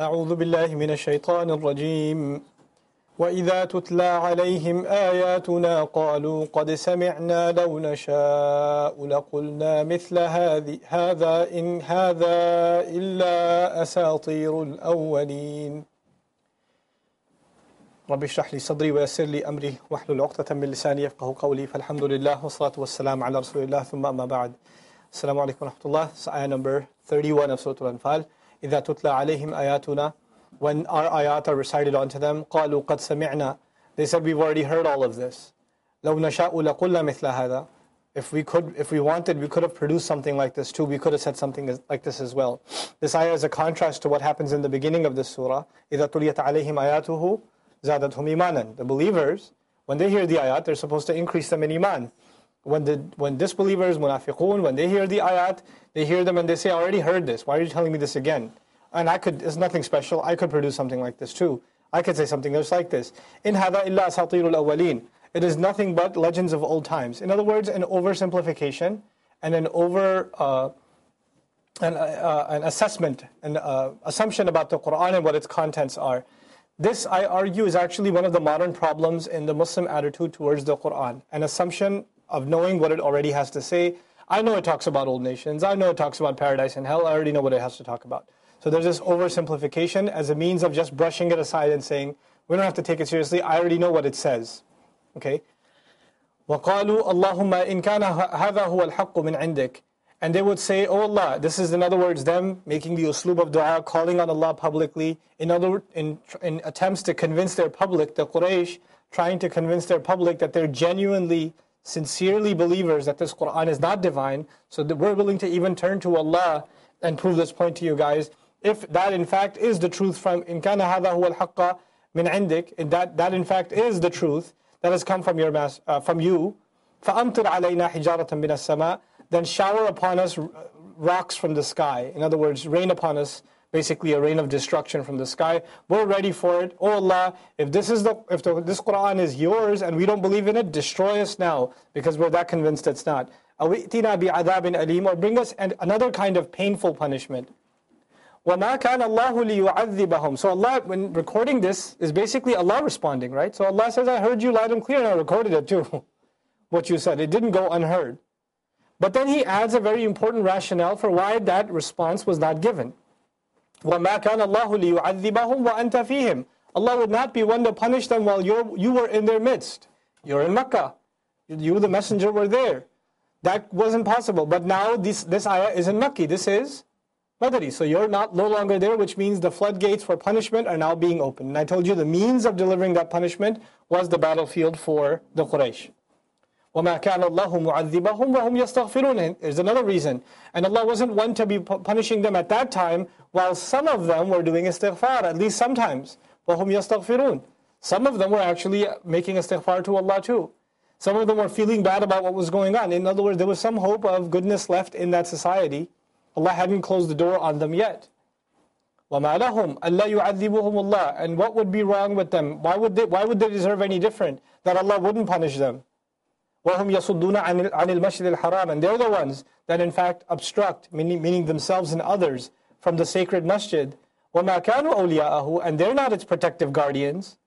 أعوذ بالله من الشيطان الرجيم. وإذا تتلى عليهم آياتنا قالوا قد سمعنا لو نشاء لقلنا مثل هذه هذا إن هذا إلا أساطير الأولين. رب اشرح لي صدري ويسر لي أمري واحلل عقدة من لساني يفقه قولي فالحمد لله والصلاة والسلام على رسول الله ثم أما بعد. السلام عليكم ورحمة الله. Ayah number 31 of Surah Al-Anfal. إذا تتلى عليهم آياتنا when our ayat are recited onto them قالوا قد سمعنا they said we've already heard all of this لو نشاء لقلنا مثل هذا if we could if we wanted we could have produced something like this too we could have said something like this as well this ayah is a contrast to what happens in the beginning of this surah إذا تليت عليهم آياته زادتهم إيمانا the believers when they hear the ayat they're supposed to increase them in iman when the when disbelievers munafiqun when they hear the ayat they hear them and they say I already heard this why are you telling me this again and I could, it's nothing special. I could produce something like this too. I could say something just like this. In hada illa asatirul awwaleen. It is nothing but legends of old times. In other words, an oversimplification and an over uh, an, uh, an assessment, an uh, assumption about the Quran and what its contents are. This, I argue, is actually one of the modern problems in the Muslim attitude towards the Quran. An assumption of knowing what it already has to say. I know it talks about old nations. I know it talks about paradise and hell. I already know what it has to talk about. So there's this oversimplification as a means of just brushing it aside and saying, we don't have to take it seriously. I already know what it says. Okay? وَقَالُوا اللَّهُمَّ إِن كَانَ هَذَا هُوَ الْحَقُّ مِنْ عِنْدِكَ And they would say, Oh Allah, this is in other words them making the uslub of dua, calling on Allah publicly, in other in, in attempts to convince their public, the Quraysh, trying to convince their public that they're genuinely, sincerely believers that this Quran is not divine, so that we're willing to even turn to Allah and prove this point to you guys if that in fact is the truth from in kana hadha huwa al-haqqa min indik, that that in fact is the truth that has come from your mas, uh, from you, فَأَمْطِرْ عَلَيْنَا حِجَارَةً مِنَ السَّمَاءِ Then shower upon us rocks from the sky. In other words, rain upon us, basically a rain of destruction from the sky. We're ready for it. Oh Allah, if this is the if the, this Quran is yours and we don't believe in it, destroy us now because we're that convinced it's not. أَوِئْتِنَا بِعَذَابٍ أَلِيمٍ Or bring us another kind of painful punishment. وَمَا كَانَ اللَّهُ لِيُعَذِّبَهُم So Allah, when recording this, is basically Allah responding, right? So Allah says, I heard you loud and clear and I recorded it too. what you said. It didn't go unheard. But then he adds a very important rationale for why that response was not given. وَمَا كَانَ اللَّهُ لِيُعَذِّبَهُمْ وَأَنْتَ فِيهِمْ Allah would not be one to punish them while you you were in their midst. You're in Mecca. You, the messenger, were there. That wasn't possible. But now this, this ayah is in Mecca. This is Madani. So you're not no longer there, which means the floodgates for punishment are now being opened. And I told you the means of delivering that punishment was the battlefield for the Quraysh. وَمَا كَانَ اللَّهُ مُعَذِّبَهُمْ وَهُمْ يَسْتَغْفِرُونَ There's another reason. And Allah wasn't one to be punishing them at that time, while some of them were doing istighfar, at least sometimes. وَهُمْ يَسْتَغْفِرُونَ Some of them were actually making istighfar to Allah too. Some of them were feeling bad about what was going on. In other words, there was some hope of goodness left in that society. Allah hadn't closed the door on them yet. وَمَا لَهُمْ أَلَّا يُعَذِّبُهُمُ اللَّهِ And what would be wrong with them? Why would they, why would they deserve any different? That Allah wouldn't punish them. وَهُمْ يَصُدُّونَ عَنِ الْمَسْجِدِ الْحَرَامِ And they're the ones that in fact obstruct, meaning, meaning themselves and others, from the sacred masjid. وَمَا كَانُوا أَوْلِيَاءَهُ And they're not its protective guardians.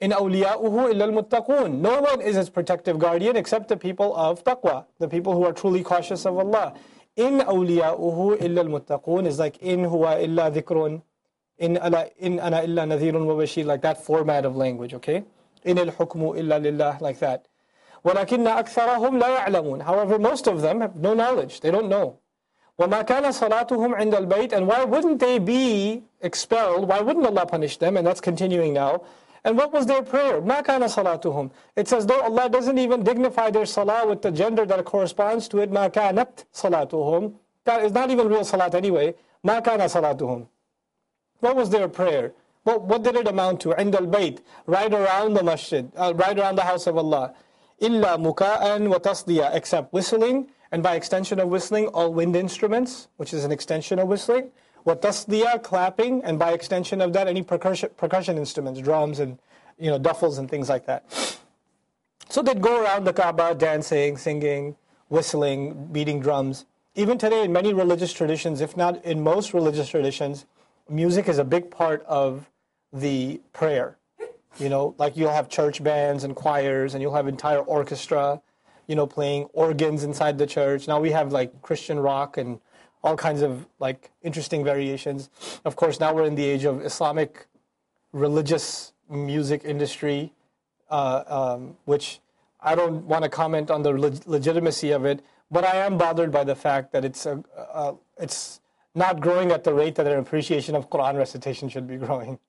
In awliya'uhu illa al-muttaqun. No one is his protective guardian except the people of taqwa, the people who are truly cautious of Allah. In awliya'uhu illa al-muttaqun is like in huwa illa dhikrun, in ala in ana illa nadhirun wa bashir, like that format of language, okay? In al-hukmu illa lillah, like that. وَلَكِنَّ أَكْثَرَهُمْ لَا يَعْلَمُونَ However, most of them have no knowledge. They don't know. وَمَا كَانَ صَلَاتُهُمْ عِنْدَ الْبَيْتِ And why wouldn't they be expelled? Why wouldn't Allah punish them? And that's continuing now. And what was their prayer? مَا كَانَ صَلَاتُهُمْ It's as though Allah doesn't even dignify their salah with the gender that corresponds to it. مَا كَانَتْ صَلَاتُهُمْ That is not even real salat anyway. مَا كَانَ صَلَاتُهُمْ What was their prayer? What, what did it amount to? عند البيت Right around the masjid, uh, right around the house of Allah. illa muka'an wa tasdiya, except whistling, and by extension of whistling, all wind instruments, which is an extension of whistling. watasdiya, clapping, and by extension of that, any percussion, percussion instruments, drums and you know duffels and things like that. So they'd go around the Kaaba dancing, singing, whistling, beating drums. Even today, in many religious traditions, if not in most religious traditions, music is a big part of the prayer. You know, like you'll have church bands and choirs, and you'll have entire orchestra, you know, playing organs inside the church. Now we have like Christian rock and all kinds of like interesting variations. Of course, now we're in the age of Islamic religious music industry, uh, um, which I don't want to comment on the leg- legitimacy of it, but I am bothered by the fact that it's a, uh, it's not growing at the rate that an appreciation of Quran recitation should be growing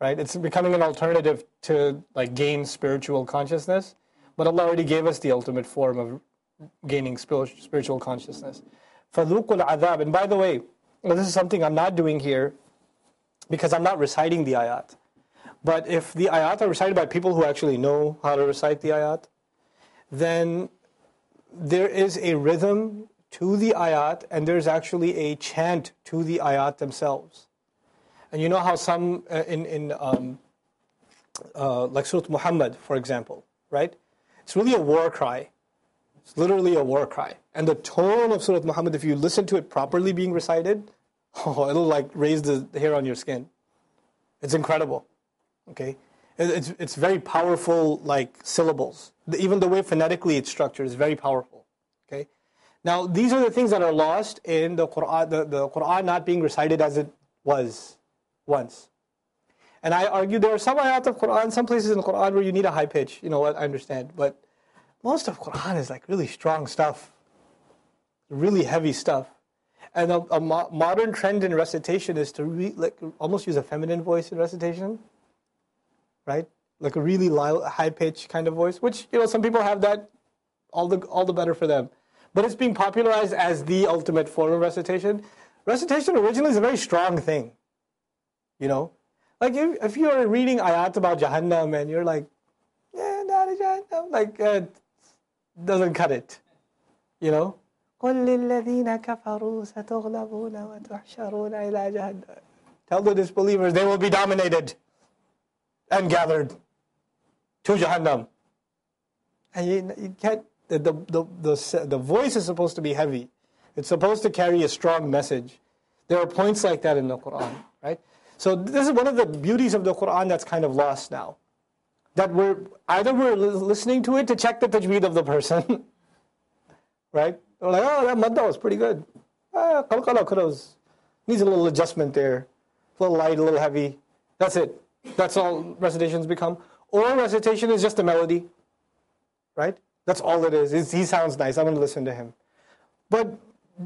Right? It's becoming an alternative to like gain spiritual consciousness, but Allah already gave us the ultimate form of gaining spiritual consciousness. فَذُوقُ الْعَذَابِ And by the way, this is something I'm not doing here because I'm not reciting the ayat. But if the ayat are recited by people who actually know how to recite the ayat, then there is a rhythm to the ayat and there's actually a chant to the ayat themselves. And you know how some uh, in in um, uh, like Surah Muhammad, for example, right? It's really a war cry. It's literally a war cry. And the tone of Surah Muhammad, if you listen to it properly being recited, oh, it'll like raise the hair on your skin. It's incredible. Okay, it's it's very powerful like syllables. Even the way phonetically it's structured is very powerful. Okay, now these are the things that are lost in the Quran, the, the Quran not being recited as it was once. And I argue there are some ayat of Quran, some places in the Quran where you need a high pitch. You know what? I understand, but most of Quran is like really strong stuff, really heavy stuff. And a, a mo- modern trend in recitation is to re- like almost use a feminine voice in recitation, right? Like a really high pitch kind of voice, which you know some people have that. All the all the better for them. But it's being popularized as the ultimate form of recitation. Recitation originally is a very strong thing. You know, like if, if you're reading ayat about Jahannam and you're like, yeah, not Jahannam, like uh, doesn't cut it. You know? Tell the disbelievers they will be dominated and gathered to Jahannam. And you, you can't, the, the, the, the, the voice is supposed to be heavy. It's supposed to carry a strong message. There are points like that in the Quran, right? So this is one of the beauties of the Quran that's kind of lost now that we're either we're listening to it to check the tajweed of the person, right? We're like, oh, that madda was pretty good. Ah, qalqala have needs a little adjustment there, a little light, a little heavy. That's it. That's all recitations become. Or recitation is just a melody, right? That's all it is. It's, he sounds nice. I'm going to listen to him. But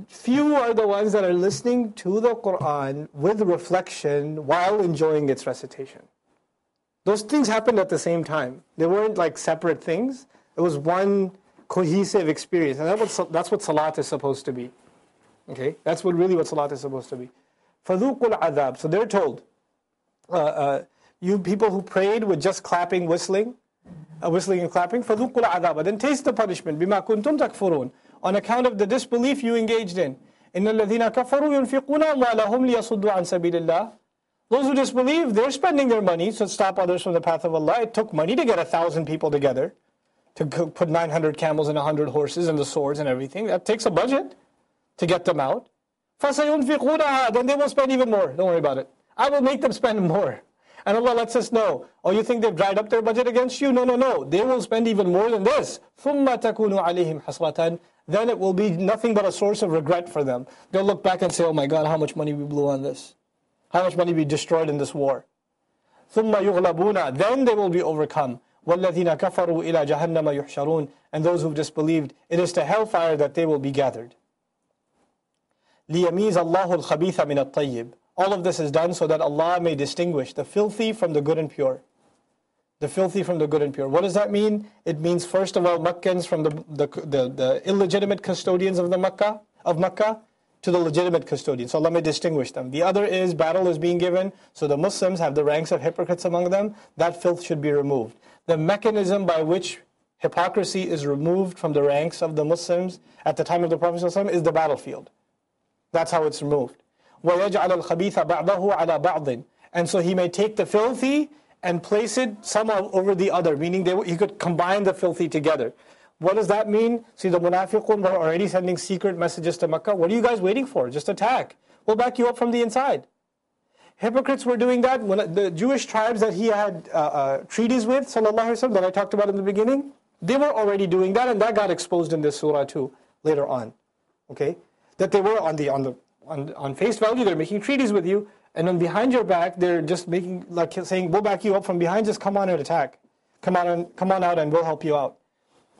few are the ones that are listening to the Quran with reflection while enjoying its recitation. Those things happened at the same time. They weren't like separate things. It was one cohesive experience, and that's what, that's what salat is supposed to be. Okay, that's what really what salat is supposed to be. Fadukul adab. So they're told, uh, uh, you people who prayed with just clapping, whistling, uh, whistling and clapping. Fadukul adab. Then taste the punishment. Bima kuntum takfurun On account of the disbelief you engaged in. إِنَّ الَّذِينَ كَفَرُوا يُنْفِقُونَ أَمْوَالَهُمْ لِيَصُدُّوا عَنْ سَبِيلِ اللَّهِ those who disbelieve, they're spending their money to stop others from the path of Allah. It took money to get a thousand people together, to put 900 camels and 100 horses and the swords and everything. That takes a budget to get them out. Then they will spend even more. Don't worry about it. I will make them spend more. And Allah lets us know, oh, you think they've dried up their budget against you? No, no, no. They will spend even more than this. Then it will be nothing but a source of regret for them. They'll look back and say, oh my God, how much money we blew on this. How much money be destroyed in this war? ثُمَّ يُغْلَبُونَ Then they will be overcome. وَالَّذِينَ كَفَرُوا إِلَى جَهَنَّمَ يُحْشَرُونَ And those who've disbelieved, it is to hellfire that they will be gathered. لِيَمِيزَ اللَّهُ الْخَبِيثَ مِنَ الطَّيِّبِ All of this is done so that Allah may distinguish the filthy from the good and pure. The filthy from the good and pure. What does that mean? It means first of all Meccans from the, the, the, the illegitimate custodians of the Makkah, of Makkah, to the legitimate custodian. So let me distinguish them. The other is battle is being given, so the Muslims have the ranks of hypocrites among them. That filth should be removed. The mechanism by which hypocrisy is removed from the ranks of the Muslims at the time of the Prophet ﷺ is the battlefield. That's how it's removed. وَيَجْعَلَ الْخَبِيثَ بَعْضَهُ عَلَى بَعْضٍ And so he may take the filthy and place it some over the other, meaning they, he could combine the filthy together. What does that mean? See, the munafiqun were already sending secret messages to Makkah. What are you guys waiting for? Just attack. We'll back you up from the inside. Hypocrites were doing that. When the Jewish tribes that he had uh, uh, treaties with, sallallahu that I talked about in the beginning, they were already doing that, and that got exposed in this surah too later on. Okay, that they were on the on the on, on face value, they're making treaties with you, and then behind your back, they're just making like saying, "We'll back you up from behind. Just come on and attack. Come on and come on out, and we'll help you out."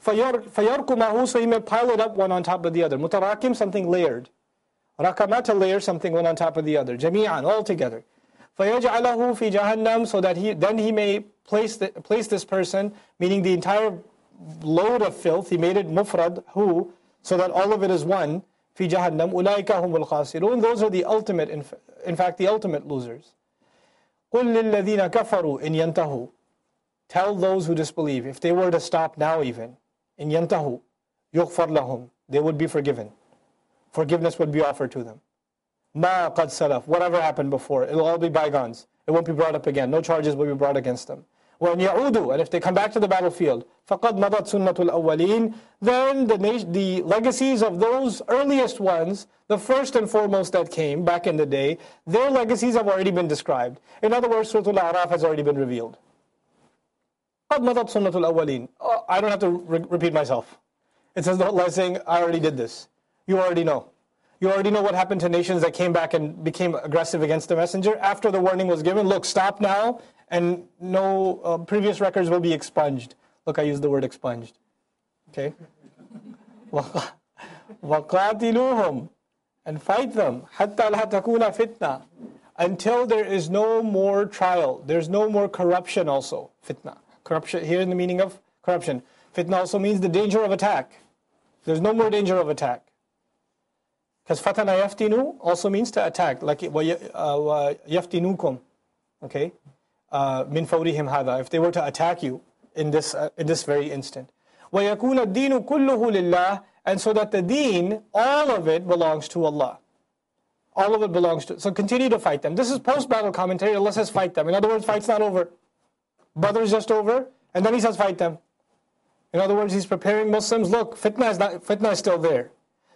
فَيَرْكُمَهُ So he may pile it up one on top of the other. Mutarakim, something layered. Rakamat, a layer, something one on top of the other. Jami'an, all together. فَيَجْعَلَهُ فِي جَهَنَّمْ So that he, then he may place, the, place this person, meaning the entire load of filth, he made it mufrad, who, so that all of it is one. في جهنم أولئك هم الخاسرون Those are the ultimate, in, in fact, the ultimate losers. قل للذين كفروا إن ينتهوا Tell those who disbelieve, if they were to stop now even, in yantahu, yughfar lahum, they would be forgiven. Forgiveness would be offered to them. Ma qad salaf, whatever happened before, it'll all be bygones. It won't be brought up again. No charges will be brought against them. When ya'udu, and if they come back to the battlefield, فَقَدْ مَضَتْ سُنَّةُ الْأَوَّلِينَ Then the, the legacies of those earliest ones, the first and foremost that came back in the day, their legacies have already been described. In other words, Surah Al-A'raf has already been revealed. قَدْ مَضَتْ سُنَّةُ الْأَوَّلِينَ oh, I don't have to re repeat myself. It says the Allah saying, I already did this. You already know. You already know what happened to nations that came back and became aggressive against the messenger after the warning was given. Look, stop now, and no uh, previous records will be expunged. Look, I used the word expunged. Okay? وَقَاتِلُوهُمْ And fight them. حَتَّى لَا تَكُونَ fitna Until there is no more trial. There's no more corruption also. Fitna. Corruption here in the meaning of corruption. Fitna also means the danger of attack. There's no more danger of attack. Because fatana yaftinu also means to attack, like uh, yaftinukum. Okay? Uh, min fawrihim if they were to attack you in this, uh, in this very instant. وَيَكُونَ الدِّينُ كُلُّهُ And so that the deen, all of it belongs to Allah. All of it belongs to, so continue to fight them. This is post-battle commentary, Allah says fight them. In other words, fight's not over. Badr's just over, and then he says fight them. In other words, he's preparing Muslims, look, fitna is, not, fitna is still there.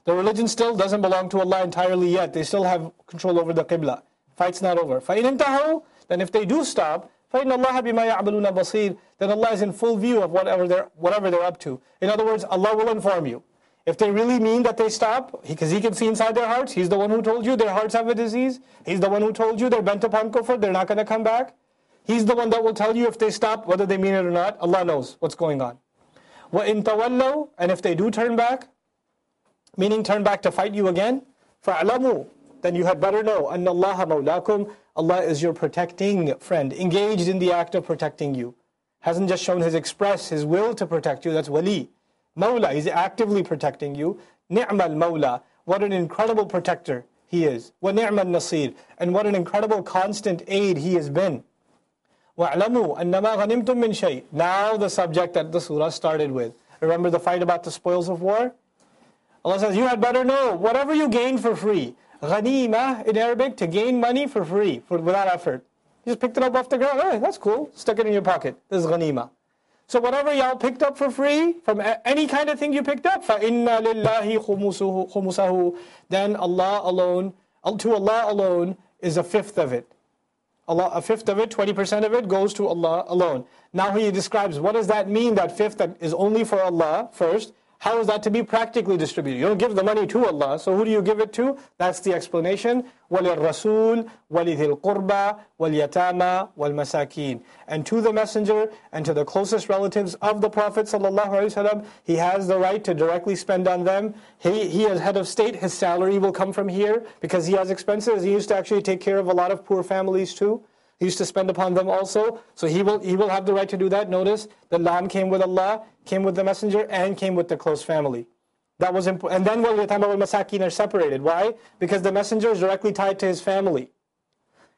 The religion still doesn't belong to Allah entirely yet. They still have control over the Qibla. Fight's not over. فَإِنْ انْتَهَوْا Then if they do stop, فَإِنَّ اللَّهَ بِمَا يَعْمَلُونَ بَصِيرٌ Then Allah is in full view of whatever they're, whatever they're up to. In other words, Allah will inform you. If they really mean that they stop, because he, he, can see inside their hearts, He's the one who told you their hearts have a disease. He's the one who told you they're bent upon kufr, they're not going to come back. He's the one that will tell you if they stop, whether they mean it or not. Allah knows what's going on. وَإِن تَوَلَّوْا And if they do turn back, meaning turn back to fight you again, فَعْلَمُوا Then you had better know, أَنَّ اللَّهَ مَوْلَاكُمْ Allah is your protecting friend, engaged in the act of protecting you. Hasn't just shown His express, His will to protect you, that's wali. Mawla, He's actively protecting you. Ni'mal Mawla, what an incredible protector He is. وَنِعْمَ النَّصِيرُ And what an incredible constant aid He has been. وَاعْلَمُوا أَنَّمَا غَنِمْتُم مِّن شَيْءٍ Now the subject that the surah started with. Remember the fight about the spoils of war? Allah says, you had better know, whatever you gained for free. Ghanima in Arabic, to gain money for free, for, without effort. You just picked it up off the ground. Hey, that's cool. Stuck it in your pocket. This is ghanima. So whatever y'all picked up for free, from any kind of thing you picked up, فَإِنَّ لِلَّهِ خُمُسَهُ Then Allah alone, to Allah alone is a fifth of it. Allah, a fifth of it, 20% of it goes to Allah alone. Now he describes what does that mean, that fifth that is only for Allah first. How is that to be practically distributed? You don't give the money to Allah, so who do you give it to? That's the explanation. وَلِلرَّسُولِ وَلِذِي الْقُرْبَى وَالْيَتَامَى وَالْمَسَاكِينَ And to the messenger and to the closest relatives of the Prophet ﷺ, he has the right to directly spend on them. He, he is head of state, his salary will come from here because he has expenses. He used to actually take care of a lot of poor families too. He used to spend upon them also. So he will, he will have the right to do that. Notice the lam came with Allah, came with the messenger, and came with the close family. That was important. And then wal yatam wal masakin are separated. Why? Because the messenger is directly tied to his family.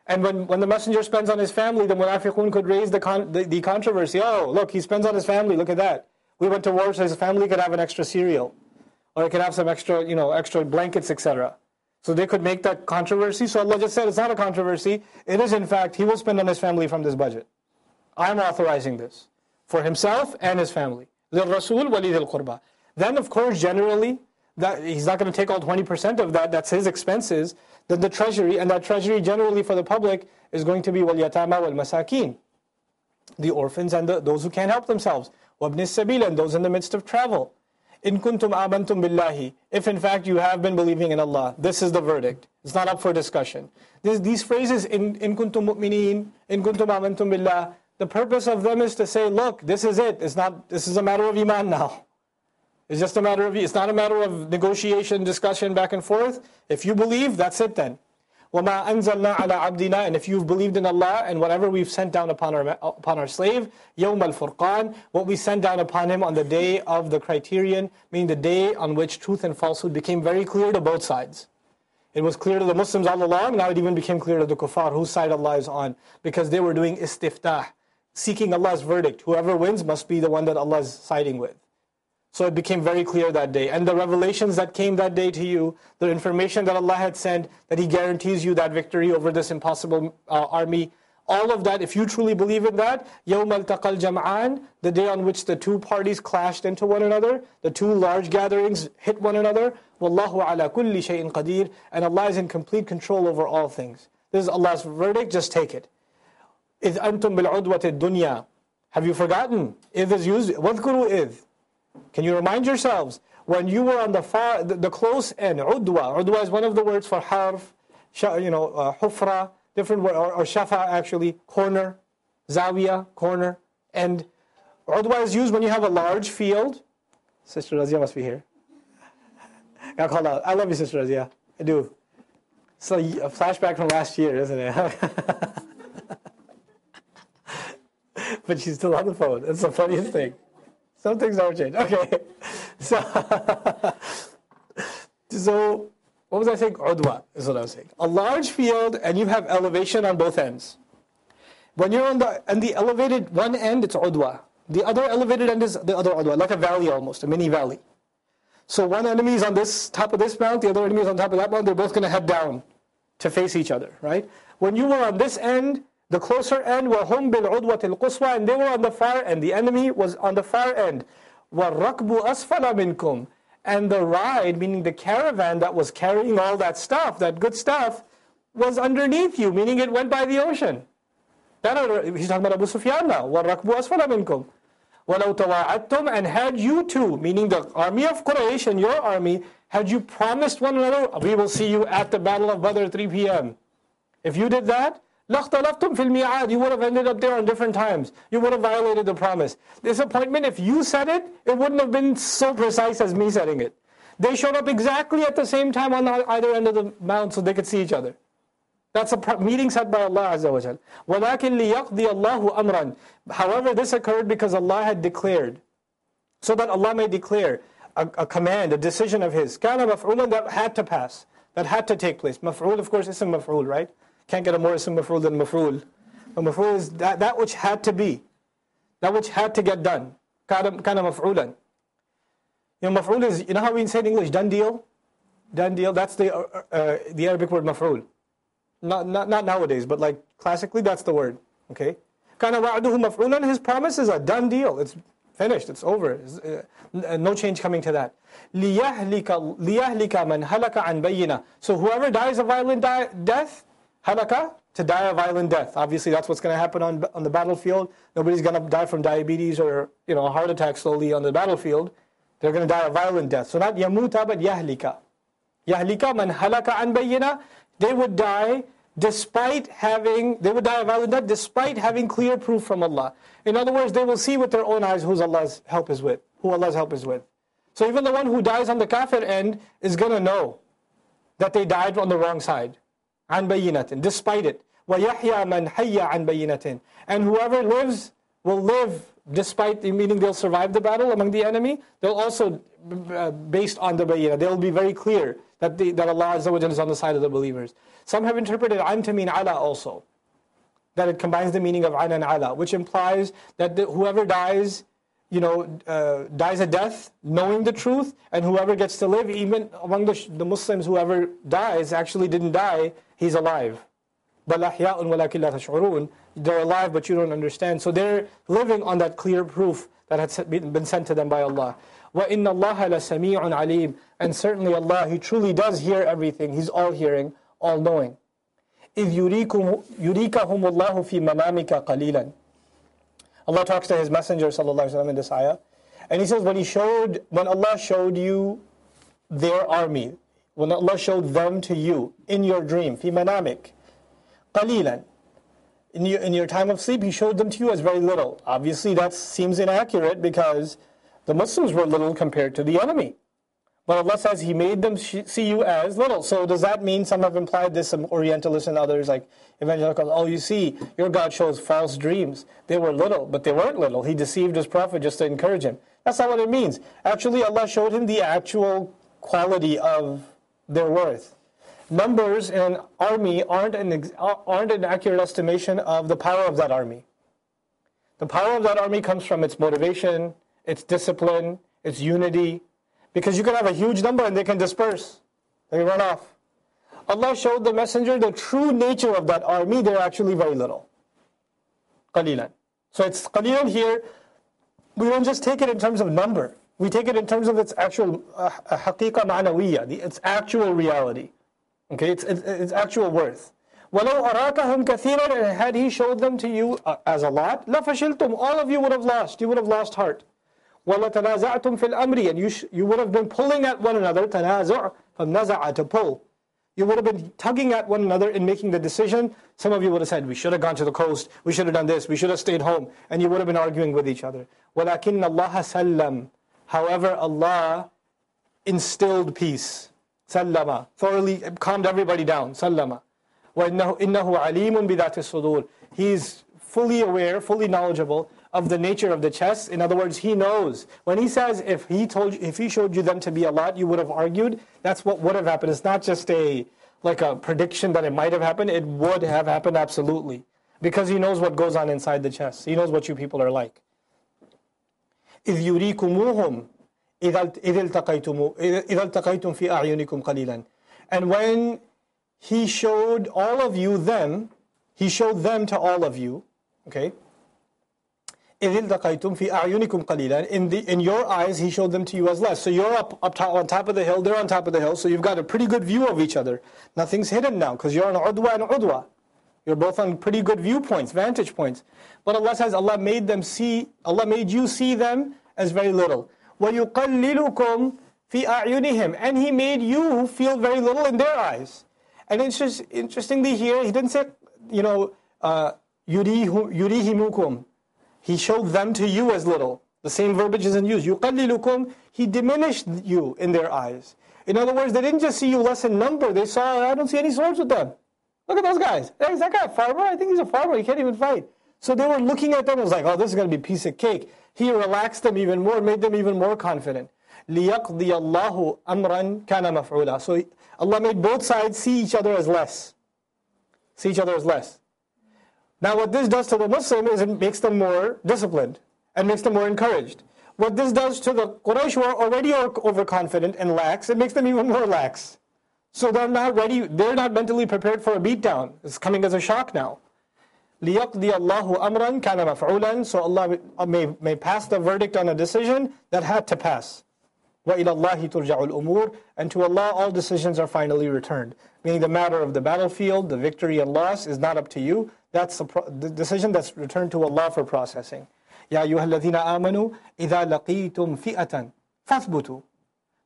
And when, when the messenger spends on his family, the munafiqun could raise the, con, the, the controversy. Oh, look, he spends on his family. Look at that. We went to war so his family could have an extra cereal. Or he could have some extra, you know, extra blankets, etc. So they could make that controversy. So Allah just said it's not a controversy. It is, in fact, He will spend on His family from this budget. I'm authorizing this for Himself and His family. Rasul. Then, of course, generally, that, He's not going to take all 20% of that. That's His expenses. Then the treasury, and that treasury generally for the public is going to be wal yatama wal masakin, the orphans and the, those who can't help themselves, wabnis sabil, and those in the midst of travel. In kuntum amantum billahi. If in fact you have been believing in Allah, this is the verdict. It's not up for discussion. This, these phrases in in kuntum mu'mineen, in kuntum amantum billah, the purpose of them is to say, look, this is it. It's not. This is a matter of iman now. It's just a matter of, it's not a matter of negotiation, discussion, back and forth. If you believe, that's it then. وَمَا أَنزَلْنَا عَلَىٰ عَبْدِنَا And if you've believed in Allah and whatever we've sent down upon our, upon our slave, يَوْمَ الْفُرْقَانِ What we sent down upon him on the day of the criterion, meaning the day on which truth and falsehood became very clear to both sides. It was clear to the Muslims all along, now it even became clear to the kuffar whose side Allah is on, because they were doing istiftah, seeking Allah's verdict. Whoever wins must be the one that Allah is siding with. So it became very clear that day. And the revelations that came that day to you, the information that Allah had sent, that He guarantees you that victory over this impossible uh, army, all of that, if you truly believe in that, يَوْمَ الْتَقَى الْجَمْعَانِ The day on which the two parties clashed into one another, the two large gatherings hit one another, وَاللَّهُ عَلَى كُلِّ شَيْءٍ قَدِيرٍ And Allah is in complete control over all things. This is Allah's verdict, just take it. إِذْ أَنْتُمْ بِالْعُدْوَةِ الدُّنْيَا Have you forgotten? إِذْ is used, وَاذْكُرُوا إِذْ can you remind yourselves when you were on the far, the, the close end, udwa. Udwa is one of the words for harf, you know, uh, hufra, different word, or, or shafa actually, corner, zawiya, corner. And udwa is used when you have a large field. Sister Razia must be here. Got called out. I love you, Sister Razia. I do. It's a, flashback from last year, isn't it? but she's still on the phone. That's the funniest thing. Some things never change. Okay. So, so what was I saying? Udwa is what I was saying. A large field and you have elevation on both ends. When you're on the, on the elevated one end, it's udwa. The other elevated end is the other udwa, like a valley almost, a mini valley. So one enemy is on this top of this mount, the other enemy is on top of that mount. They're both going to head down to face each other, right? When you were on this end, the closer end, وَهُمْ بِالْعُدْوَةِ الْقُصْوَى And they were on the far end. The enemy was on the far end. وَالرَّكْبُ أَسْفَلَ مِنْكُمْ And the ride, meaning the caravan that was carrying all that stuff, that good stuff, was underneath you, meaning it went by the ocean. That, he's talking about Abu Sufyan now. وَالرَّكْبُ أَسْفَلَ مِنْكُمْ وَلَوْ تَوَاعَدْتُمْ And had you two, meaning the army of Quraysh and your army, had you promised one another, we will see you at the Battle of Badr 3 p.m. If you did that, لَاخْتَلَفْتُمْ فِي الْمِيعَادِ You would have ended up there on different times. You would have violated the promise. This appointment, if you said it, it wouldn't have been so precise as me setting it. They showed up exactly at the same time on either end of the mount so they could see each other. That's a meeting set by Allah Azza wa Jal. وَلَكِنْ لِيَقْضِيَ اللَّهُ أَمْرًا However, this occurred because Allah had declared. So that Allah may declare a, a command, a decision of His. كَانَ مَفْعُولًا That had to pass. That had to take place. Maf'ul, of course, isn't maf'ul, right? Can't get a more ism maf'ul than maf'ul. But maf'ul is that, that which had to be. That which had to get done. Kind of maf'ulan. You know, maf'ul is, you know how we say in English, done deal? Done deal, that's the, uh, uh, the Arabic word maf'ul. Not, not, not nowadays, but like classically, that's the word. Okay? Kind of wa'aduhu maf'ulan, his promise is a done deal. It's finished, it's over. It's, uh, no change coming to that. لِيَهْلِكَ مَنْ هَلَكَ عَنْ بَيِّنَةٍ So whoever dies a violent death, halaka, to die a violent death. Obviously, that's what's going to happen on, on the battlefield. Nobody's going to die from diabetes or you know a heart attack slowly on the battlefield. They're going to die a violent death. So not yamuta, but yahlika. Yahlika man halaka an bayyina. They would die despite having, they would die a violent death despite having clear proof from Allah. In other words, they will see with their own eyes whose Allah's help is with, who Allah's help is with. So even the one who dies on the kafir end is going to know that they died on the wrong side. عن بينة despite it ويحيى من حي عن بينة and whoever lives will live despite the meaning they'll survive the battle among the enemy they'll also uh, based on the bayina they'll be very clear that, the, that Allah Azza wa is on the side of the believers some have interpreted an to mean ala also that it combines the meaning of an and ala which implies that the, whoever dies you know, uh, dies a death knowing the truth, and whoever gets to live, even among the, the Muslims, whoever dies actually didn't die, he's alive. They're alive, but you don't understand. So they're living on that clear proof that had been sent to them by Allah. وَإِنَّ اللَّهَ لَسَمِيعٌ عَلِيمٌ And certainly Allah, He truly does hear everything. He's all hearing, all-knowing. إِذْ يُرِيكَهُمُ اللَّهُ فِي مَنَامِكَ قَلِيلًا Allah talks to His Messenger وسلم, in this ayah. And He says, when He showed, when Allah showed you their army, when Allah showed them to you in your dream, fi manamik, qalilan. In your, in your time of sleep, He showed them to you as very little. Obviously, that seems inaccurate because the Muslims were little compared to the enemy. Allah says He made them see you as little. So does that mean some have implied this, some Orientalists and others like evangelicals, oh, you see, your God shows false dreams. They were little, but they weren't little. He deceived His Prophet just to encourage him. That's not what it means. Actually, Allah showed him the actual quality of their worth. Numbers in an army aren't an, uh, aren't an accurate estimation of the power of that army. The power of that army comes from its motivation, its discipline, its unity. Because you can have a huge number and they can disperse, they run off. Allah showed the messenger the true nature of that army, they're actually very little. Qalilan. So it's qalilan here, we don't just take it in terms of number. We take it in terms of its actual uh, haqiqa ma'nawiyya, its actual reality. Okay, its, its, its actual worth. وَلَوْ أَرَاكَهُمْ كَثِيرًا And had he showed them to you uh, as a lot, لَفَشِلْتُمْ All of you would have lost. You would have lost heart. وَلَتَنَازَعْتُمْ فِي الْأَمْرِ And you, sh- you would have been pulling at one another, تَنَازُعْ from naza'a to pull. You would have been tugging at one another in making the decision. Some of you would have said, we should have gone to the coast, we should have done this, we should have stayed home. And you would have been arguing with each other. وَلَكِنَّ اللَّهَ سَلَّمْ However, Allah instilled peace. Sallama. Thoroughly calmed everybody down. Sallama. وَإِنَّهُ عَلِيمٌ بِذَاتِ الصُّدُورِ He's fully aware, fully knowledgeable of the nature of the chest. In other words, he knows. When he says, if he told you, if he showed you them to be a lot, you would have argued, that's what would have happened. It's not just a like a prediction that it might have happened, it would have happened absolutely. Because he knows what goes on inside the chest. He knows what you people are like. إذ يريكموهم إذا التقيتم في أعينكم قليلا and when he showed all of you them he showed them to all of you okay إذ التقيتم في أعينكم قليلا in the in your eyes he showed them to you as less so you're up, up top, on top of the hill they're on top of the hill so you've got a pretty good view of each other nothing's hidden now because you're on udwa and udwa you're both on pretty good viewpoints vantage points but Allah says Allah made them see, Allah made you see them as very little. وَيُقَلِّلُكُمْ فِي أَعْيُنِهِمْ And He made you feel very little in their eyes. And it's just interestingly here, He didn't say, you know, uh, يُرِيهِمُكُمْ He showed them to you as little. The same verbiage isn't used. يُقَلِّلُكُمْ He diminished you in their eyes. In other words, they didn't just see you less in number. They saw, I don't see any swords with them. Look at those guys. Hey, is that guy a farmer? I think he's a farmer. He can't even fight. So they were looking at them and was like, oh, this is going to be a piece of cake. He relaxed them even more, made them even more confident. لِيَقْضِيَ اللَّهُ أَمْرًا كَانَ مَفْعُولًا So Allah made both sides see each other as less. See each other as less. Now what this does to the Muslim is it makes them more disciplined and makes them more encouraged. What this does to the Quraysh who are already overconfident and lax, it makes them even more lax. So they're not ready, they're not mentally prepared for a beatdown. It's coming as a shock now. لِيَقْضِيَ اللَّهُ أَمْرًا كَانَ مَفْعُولًا So Allah may, may pass the verdict on a decision that had to pass. وَإِلَى اللَّهِ تُرْجَعُ الْأُمُورِ And to Allah all decisions are finally returned. Meaning the matter of the battlefield, the victory and loss is not up to you. That's the, the decision that's returned to Allah for processing. يَا أَيُّهَا الَّذِينَ آمَنُوا إِذَا لَقِيتُمْ فِئَةً فَاثْبُتُوا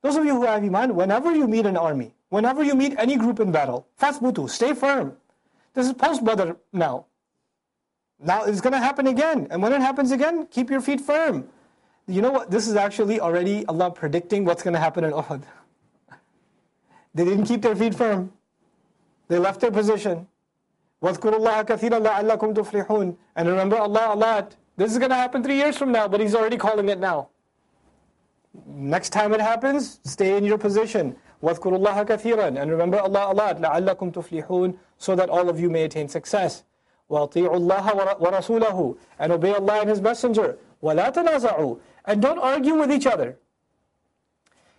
Those of you who have iman, whenever you meet an army, whenever you meet any group in battle, فَاثْبُتُوا, stay firm. This is post-Badr now. Now it's going to happen again. And when it happens again, keep your feet firm. You know what? This is actually already Allah predicting what's going to happen in Uhud. They didn't keep their feet firm. They left their position. وَاذْكُرُوا اللَّهَ كَثِيرًا لَعَلَّكُمْ تُفْلِحُونَ And remember Allah a lot. This is going to happen three years from now, but He's already calling it now. Next time it happens, stay in your position. وَاذْكُرُوا اللَّهَ كَثِيرًا And remember Allah a lot. لَعَلَّكُمْ تُفْلِحُونَ So that all of you may attain success. وَأَطِيعُوا اللَّهَ وَرَسُولَهُ And obey Allah and His Messenger. وَلَا تَنَازَعُوا and don't argue with each other.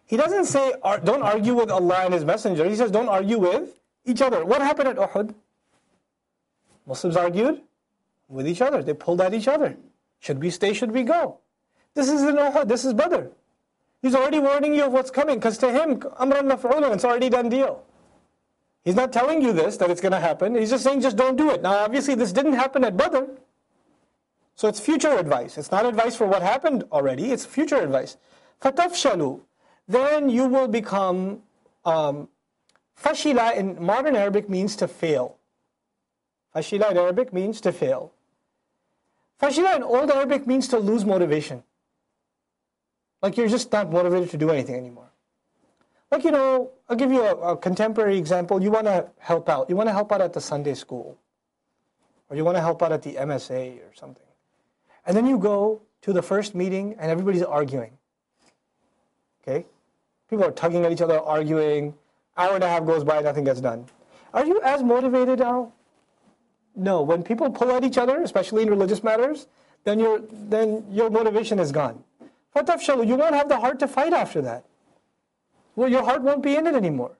He doesn't say, don't argue with Allah and His Messenger. He says, don't argue with each other. What happened at Uhud? Muslims argued with each other. They pulled at each other. Should we stay? Should we go? This is in Uhud. This is Badr. He's already warning you of what's coming because to him, Amran Maf'ulun, it's already done deal. He's not telling you this, that it's going to happen. He's just saying, just don't do it. Now, obviously, this didn't happen at Badr. So it's future advice. It's not advice for what happened already. It's future advice. Fatafshalu. Then you will become. Um, fashila in modern Arabic means to fail. Fashila in Arabic means to fail. Fashila in Old Arabic means to lose motivation. Like you're just not motivated to do anything anymore. Like, you know, I'll give you a, a contemporary example. You want to help out. You want to help out at the Sunday school, or you want to help out at the MSA or something. And then you go to the first meeting and everybody's arguing. Okay? People are tugging at each other, arguing. Hour and a half goes by, nothing gets done. Are you as motivated now? No. When people pull at each other, especially in religious matters, then your then your motivation is gone. Fatafshalu, you won't have the heart to fight after that well, your heart won't be in it anymore.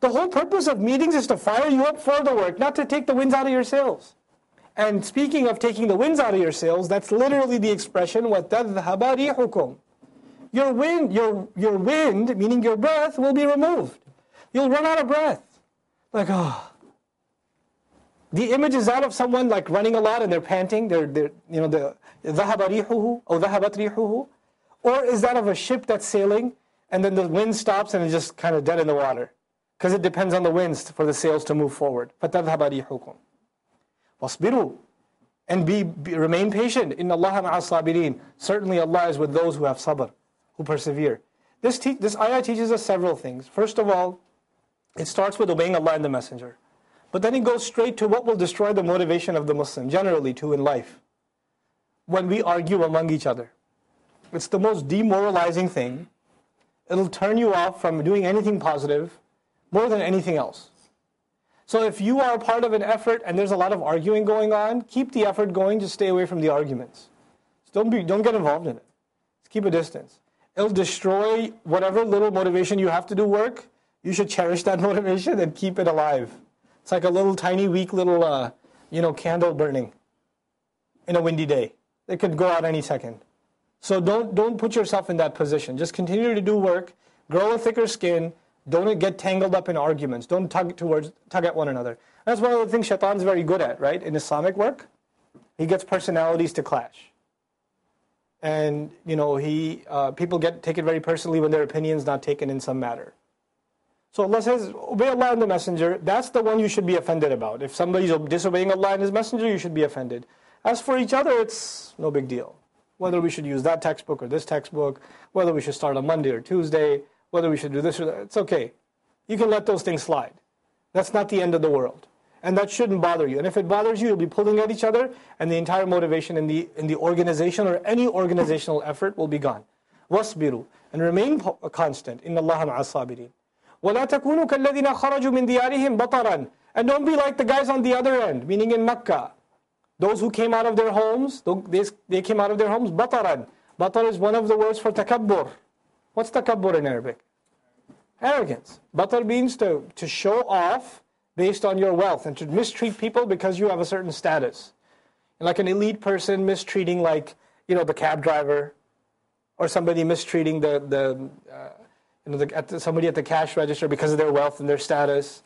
The whole purpose of meetings is to fire you up for the work, not to take the winds out of your sails. And speaking of taking the winds out of your sails, that's literally the expression وَتَذْهَبَ رِيحُكُمْ Your wind, your, your wind, meaning your breath, will be removed. You'll run out of breath. Like, oh. The image is that of someone like running a lot and they're panting, they're, they're you know, the ذَهَبَ رِيحُهُ or ذَهَبَتْ رِيحُهُ Or is that of a ship that's sailing and then the wind stops and it's just kind of dead in the water. Because it depends on the winds for the sails to move forward. فَتَذْهَبَ رِيحُكُمْ Wasbiru. And be, be remain patient. In Allah sabirin. Certainly Allah is with those who have sabr, who persevere. This, te- this ayah teaches us several things. First of all, it starts with obeying Allah and the Messenger. But then it goes straight to what will destroy the motivation of the Muslim, generally too, in life. When we argue among each other, it's the most demoralizing thing. It'll turn you off from doing anything positive more than anything else. So if you are part of an effort and there's a lot of arguing going on, keep the effort going, just stay away from the arguments. don't, be, don't get involved in it. Just keep a distance. It'll destroy whatever little motivation you have to do work. You should cherish that motivation and keep it alive. It's like a little tiny, weak little, uh, you know, candle burning in a windy day. It could go out any second. So don't, don't put yourself in that position. Just continue to do work, grow a thicker skin, don't get tangled up in arguments. Don't tug towards tug at one another. That's one of the things Shaitan's very good at, right? In Islamic work, he gets personalities to clash, and you know he uh, people get take it very personally when their opinion's not taken in some matter. So Allah says, obey Allah and the Messenger. That's the one you should be offended about. If somebody's disobeying Allah and His Messenger, you should be offended. As for each other, it's no big deal whether we should use that textbook or this textbook, whether we should start on Monday or Tuesday, whether we should do this or that. It's okay. You can let those things slide. That's not the end of the world. And that shouldn't bother you. And if it bothers you, you'll be pulling at each other, and the entire motivation in the, in the organization or any organizational effort will be gone. وَاصْبِرُوا And remain constant. إِنَّ اللَّهَ مَعَ الصَّابِرِينَ وَلَا تَكُونُوا كَالَّذِينَ خَرَجُوا مِنْ دِيَارِهِمْ بَطَرًا And don't be like the guys on the other end, meaning in Mecca. Those who came out of their homes, they came out of their homes, bataran. Batar is one of the words for takabbur. What's takabbur in Arabic? Arrogance. Batar means to, to show off based on your wealth and to mistreat people because you have a certain status. Like an elite person mistreating like, you know, the cab driver or somebody mistreating the, the uh, you know, the, at the, somebody at the cash register because of their wealth and their status.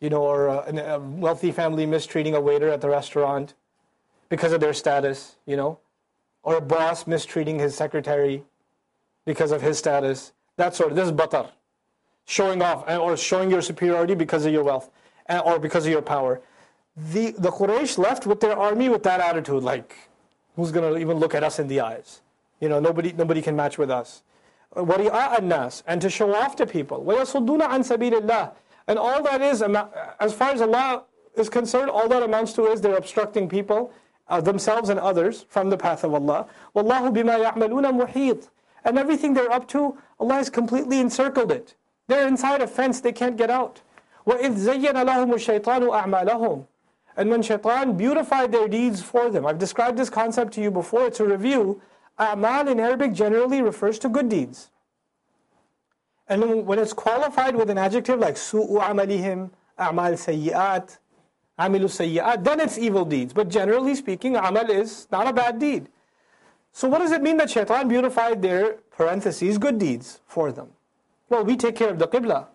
You know, or a, a wealthy family mistreating a waiter at the restaurant because of their status, you know, or a boss mistreating his secretary because of his status. That sort of, this is batar Showing off or showing your superiority because of your wealth or because of your power. The, the Quraysh left with their army with that attitude, like, who's going to even look at us in the eyes? You know, nobody, nobody can match with us. النَّاسِ And to show off to people. وَيَصُدُّونَ عَنْ سَبِيلِ اللَّهِ And all that is, as far as Allah is concerned, all that amounts to is they're obstructing people uh, themselves and others from the path of Allah. Wallahu bima ya'maluna muhit. And everything they're up to, Allah has completely encircled it. They're inside a fence, they can't get out. وَإِذْ زَيَّنَ لَهُمُ الشَّيْطَانُ أَعْمَالَهُم And when shaitan beautified their deeds for them. I've described this concept to you before, it's a review. A'mal in Arabic generally refers to good deeds. And when it's qualified with an adjective like su'u amalihim, a'mal sayyi'at, amilu sayyi'at, then it's evil deeds. But generally speaking, amal is not a bad deed. So what does it mean that shaitan beautified their parentheses good deeds for them? Well, we take care of the qibla.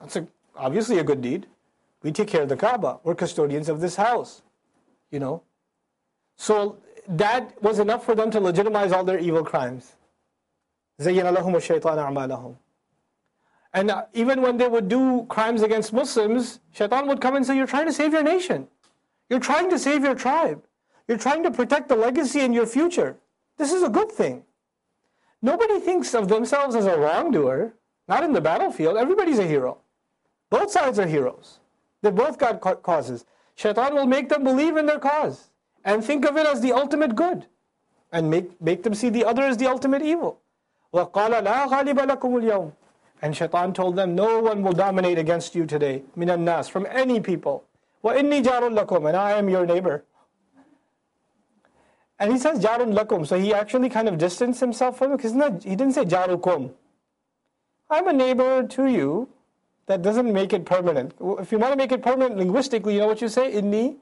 That's a, obviously a good deed. We take care of the Kaaba. We're custodians of this house. You know? So that was enough for them to legitimize all their evil crimes. زَيَّنَ لَهُمُ الشَّيْطَانَ أَعْمَالَهُم And uh, even when they would do crimes against Muslims, shaitan would come and say, You're trying to save your nation. You're trying to save your tribe. You're trying to protect the legacy and your future. This is a good thing. Nobody thinks of themselves as a wrongdoer, not in the battlefield. Everybody's a hero. Both sides are heroes. They both got causes. Shaitan will make them believe in their cause and think of it as the ultimate good and make, make them see the other as the ultimate evil. وَقَالَ لَا غَالِبَ لَكُمُ الْيَوْمِ And Shaitan told them, no one will dominate against you today, مِنَ النَّاسِ, from any people. وَإِنِّي جَارٌ لَكُمْ And I am your neighbor. And he says jarun lakum, so he actually kind of distanced himself from it because he didn't say jarukum. I'm a neighbor to you. That doesn't make it permanent. If you want to make it permanent linguistically, you know what you say? Inni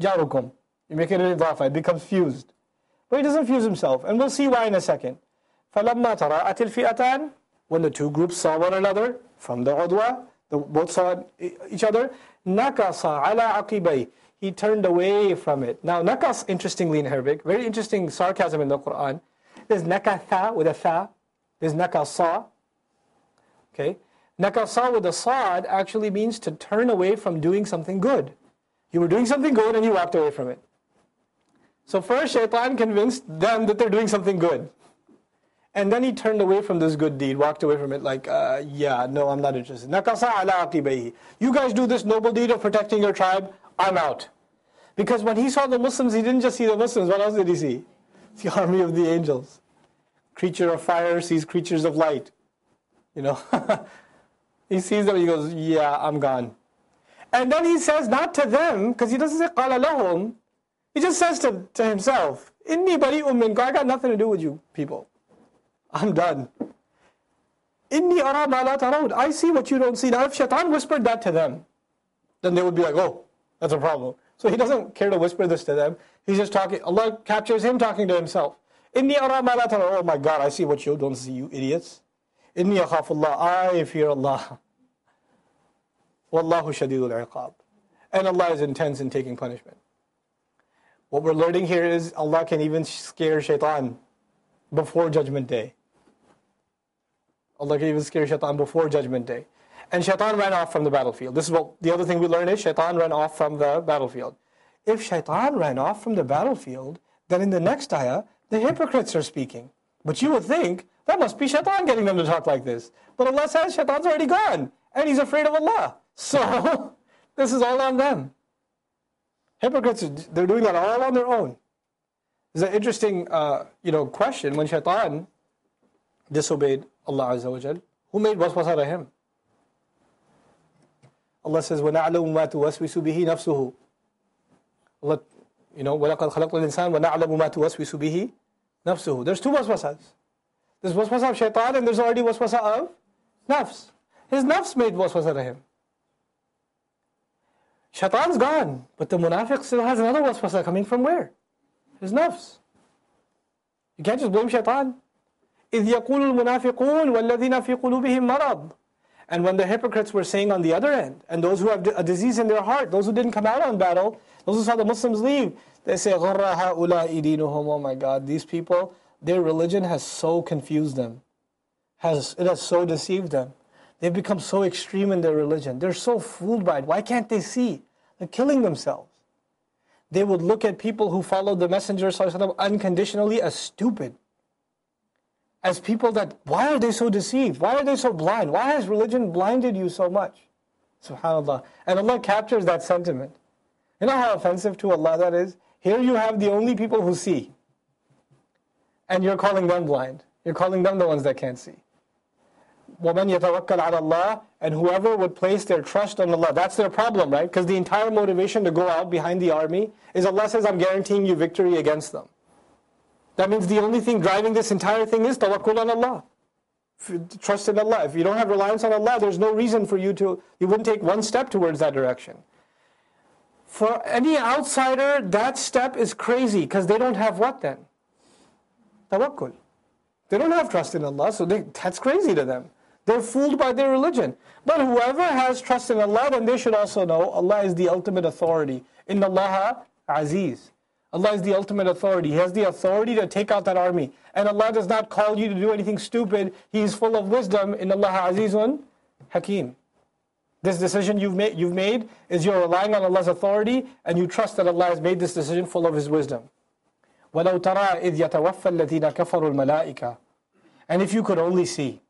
jarukum. You make it an idafa, it becomes fused. But he doesn't fuse himself, and we'll see why in a second. فَلَمَّا تَرَاءَتِ الْفِئَتَانِ When the two groups saw one another from the udwa, the, both saw each other, نَكَصَ عَلَى عَقِبَيْهِ he turned away from it. Now, nakas, interestingly in Arabic, very interesting sarcasm in the Quran. There's nakatha with a tha. There's nakasa. Okay? Nakasa with a sad actually means to turn away from doing something good. You were doing something good and you walked away from it. So first, shaitan convinced them that they're doing something good. And then he turned away from this good deed, walked away from it like, uh, yeah, no, I'm not interested. Nakasa ala You guys do this noble deed of protecting your tribe. I'm out. Because when he saw the Muslims, he didn't just see the Muslims. What else did he see? The army of the angels. Creature of fire sees creatures of light. You know? he sees them, he goes, yeah, I'm gone. And then he says, not to them, because he doesn't say قَالَ لَهُمْ. He just says to, to himself, إِنِّي بَرِيءٌ مِّنْكَ I got nothing to do with you people. I'm done. إِنِّي أَرَى مَا لَا تَرَوْنَ I see what you don't see. Now if shaitan whispered that to them, then they would be like, oh, that's a problem. So he doesn't care to whisper this to them. He's just talking. Allah captures him talking to himself. Inni ara ma Oh my God, I see what you don't see, you idiots. Inni akhafullah. I fear Allah. Wallahu shadidul iqab. And Allah is intense in taking punishment. What we're learning here is Allah can even scare shaitan before judgment day. Allah can even scare shaitan before judgment day. And shaitan ran off from the battlefield. This is what the other thing we learn is shaitan ran off from the battlefield. If shaitan ran off from the battlefield, then in the next ayah, the hypocrites are speaking. But you would think that must be shaitan getting them to talk like this. But Allah says shaitan's already gone and he's afraid of Allah. So this is all on them. Hypocrites, they're doing that all on their own. It's an interesting, uh, you know, question. When shaitan disobeyed Allah Azza wa who made waswasa to him? Allah says, وَنَعْلَمُ مَا تُوَسْوِسُ بِهِ نَفْسُهُ Allah, you know, وَلَقَدْ خَلَقْنَا الْإِنسَانَ وَنَعْلَمُ مَا تُوَسْوِسُ بِهِ نَفْسُهُ There's two waswasas. There's waswasa of shaitan and there's already waswasa of nafs. His nafs made waswasa to him. Shaitan's gone, but the munafiq still has another waswasa coming from where? His nafs. You can't just blame shaitan. إِذْ يَقُولُ الْمُنَافِقُونَ وَالَّذِينَ فِي قُلُوبِهِمْ مَرَضٍ and when the hypocrites were saying on the other end, and those who have a disease in their heart, those who didn't come out on battle, those who saw the Muslims leave, they say, Oh my God, these people, their religion has so confused them. Has, it has so deceived them. They've become so extreme in their religion. They're so fooled by it. Why can't they see? They're killing themselves. They would look at people who followed the Messenger unconditionally as stupid as people that, why are they so deceived? Why are they so blind? Why has religion blinded you so much? SubhanAllah. And Allah captures that sentiment. You know how offensive to Allah that is? Here you have the only people who see. And you're calling them blind. You're calling them the ones that can't see. وَمَنْ يَتَوَكَّلْ عَلَى اللَّهِ And whoever would place their trust on Allah. That's their problem, right? Because the entire motivation to go out behind the army is Allah says, I'm guaranteeing you victory against them. That means the only thing driving this entire thing is tawakkul on Allah. Trust in Allah. If you don't have reliance on Allah, there's no reason for you to, you wouldn't take one step towards that direction. For any outsider, that step is crazy because they don't have what then? Tawakkul. They don't have trust in Allah, so they, that's crazy to them. They're fooled by their religion. But whoever has trust in Allah, then they should also know Allah is the ultimate authority. Inna Allah Aziz. Allah is the ultimate authority. He has the authority to take out that army. And Allah does not call you to do anything stupid. He is full of wisdom. In Allah Azizun Hakim. This decision you've made, you've made is you're relying on Allah's authority and you trust that Allah has made this decision full of His wisdom. وَلَوْ تَرَى إِذْ يَتَوَفَّى الَّذِينَ كَفَرُوا الْمَلَائِكَةِ And if you could only see.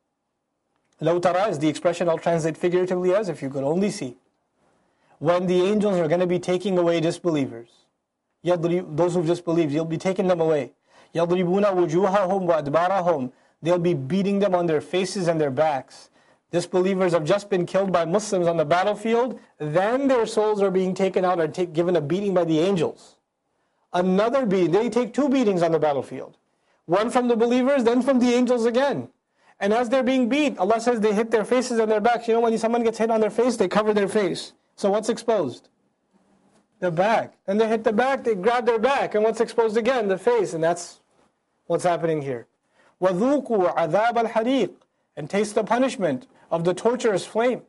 لَوْ تَرَى is the expression I'll translate figuratively as if you could only see. When the angels are going to be taking away disbelievers. Those who've disbelieved, you'll be taking them away. يَضْرِبُونَ وُجُوهَهُمْ وَأَدْبَارَهُم They'll be beating them on their faces and their backs. Disbelievers have just been killed by Muslims on the battlefield, then their souls are being taken out and take, given a beating by the angels. Another beating, they take two beatings on the battlefield. One from the believers, then from the angels again. And as they're being beat, Allah says they hit their faces and their backs. You know, when someone gets hit on their face, they cover their face. So what's exposed? The back. And they hit the back, they grab their back. And what's exposed again? The face. And that's what's happening here. وَذُوقُوا عَذَابَ الْحَرِيقِ And taste the punishment of the torturous flame.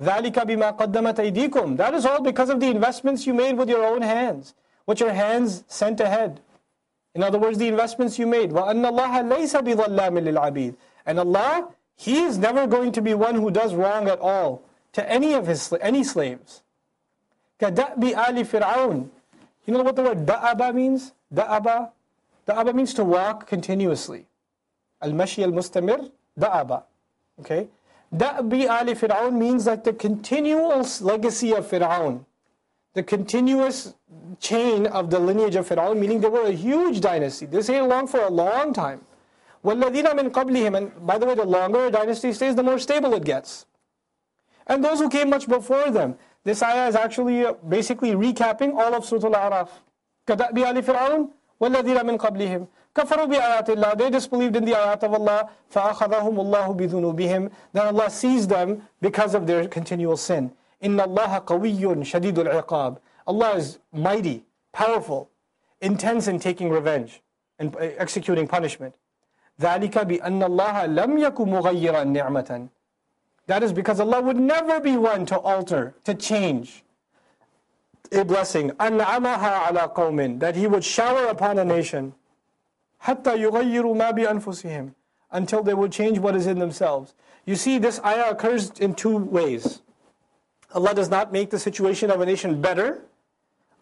ذَلِكَ بِمَا قَدَّمَتْ أَيْدِيكُمْ That is all because of the investments you made with your own hands, what your hands sent ahead. In other words, the investments you made. وَأَنَّ اللَّهَ لَيْسَ بِظَلَّامٍ لِلْعَبِيدِ And Allah, He is never going to be one who does wrong at all to any of His any slaves. كَدَأْبِ آلِ فِرْعَوْنَ You know what the word da'aba means? Da'aba? Da'aba means to walk continuously. Al-mashi al-mustamir, da'aba. Okay? Da'bi Ali Fir'aun means like the continuous legacy of Fir'aun. The continuous chain of the lineage of Fir'aun, meaning they were a huge dynasty. They stayed along for a long time. وَالَّذِينَ مِن قَبْلِهِمْ And by the way, the longer a dynasty stays, the more stable it gets. And those who came much before them. This ayah is actually uh, basically recapping all of Surah Al-A'raf. كَدَأْبِ آلِ فِرْعَوْنَ وَالَّذِينَ مِن قَبْلِهِمْ كفروا بآيات Allah. They disbelieved in the ayat of Allah. فأخذهم الله بذنوبهم. Then Allah seized them because of their continual sin. إن الله قوي شديد العقاب. Allah is mighty, powerful, intense in taking revenge and executing punishment. ذلك بأن الله لم يكن مغيرا نعمة. That is because Allah would never be one to alter, to change a blessing. أنعمها على قوم. That He would shower upon a nation. حتى يغيروا ما بأنفسهم until they will change what is in themselves. You see, this ayah occurs in two ways. Allah does not make the situation of a nation better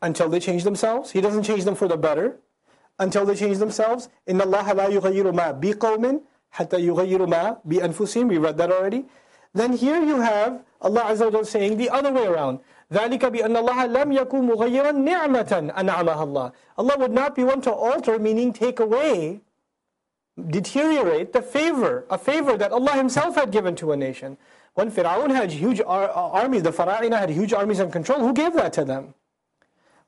until they change themselves. He doesn't change them for the better until they change themselves. إن الله لا يغير ما بقوم حتى يغيروا ما بأنفسهم. We read that already. Then here you have Allah Azza wa saying the other way around. ذلك بأن الله لم يكن مغيرا نعمة أنعمها الله. Allah would not be one to alter, meaning take away, deteriorate the favor, a favor that Allah Himself had given to a nation. When Fir'aun had huge ar- armies, the Fara'ina had huge armies and control, who gave that to them?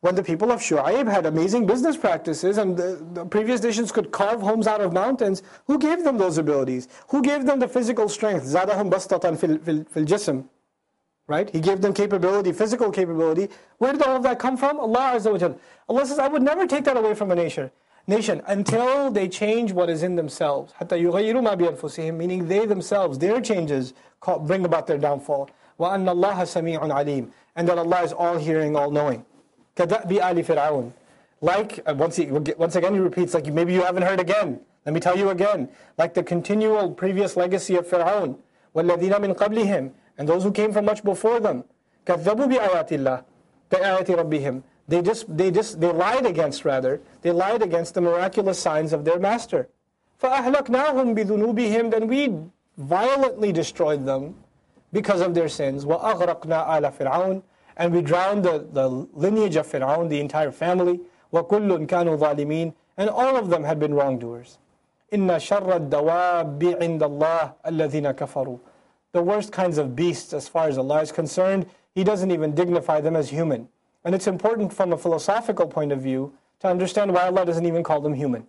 When the people of Shu'aib had amazing business practices and the, the previous nations could carve homes out of mountains, who gave them those abilities? Who gave them the physical strength? زادهم بسطة في, في, في الجسم right? He gave them capability, physical capability. Where did all of that come from? Allah Azza wa Allah says, I would never take that away from a nation, nation until they change what is in themselves. Meaning they themselves, their changes bring about their downfall. وَأَنَّ اللَّهَ سَمِيعٌ عَلِيمٌ And that Allah is all hearing, all knowing. كَدَأْبِ آلِ فِرْعَوْنَ Like, uh, once, he, once again he repeats, like maybe you haven't heard again. Let me tell you again. Like the continual previous legacy of Fir'aun. وَالَّذِينَ مِن قَبْلِهِمْ and those who came from much before them. كَذَّبُوا بِآيَاتِ اللَّهِ بِآيَاتِ رَبِّهِمْ They just, they just, they lied against rather, they lied against the miraculous signs of their master. فَأَهْلَكْنَاهُمْ بِذُنُوبِهِمْ Then we violently destroyed them because of their sins. وَأَغْرَقْنَا آلَ فِرْعَوْنَ And we drowned the, the lineage of Fir'aun, the entire family. وَكُلٌّ كَانُوا ظَالِمِينَ And all of them had been wrongdoers. إِنَّ شَرَّ الدَّوَابِّ عِنْدَ اللَّهِ الَّذِينَ كَفَرُوا the worst kinds of beasts as far as Allah is concerned. He doesn't even dignify them as human. And it's important from a philosophical point of view to understand why Allah doesn't even call them human.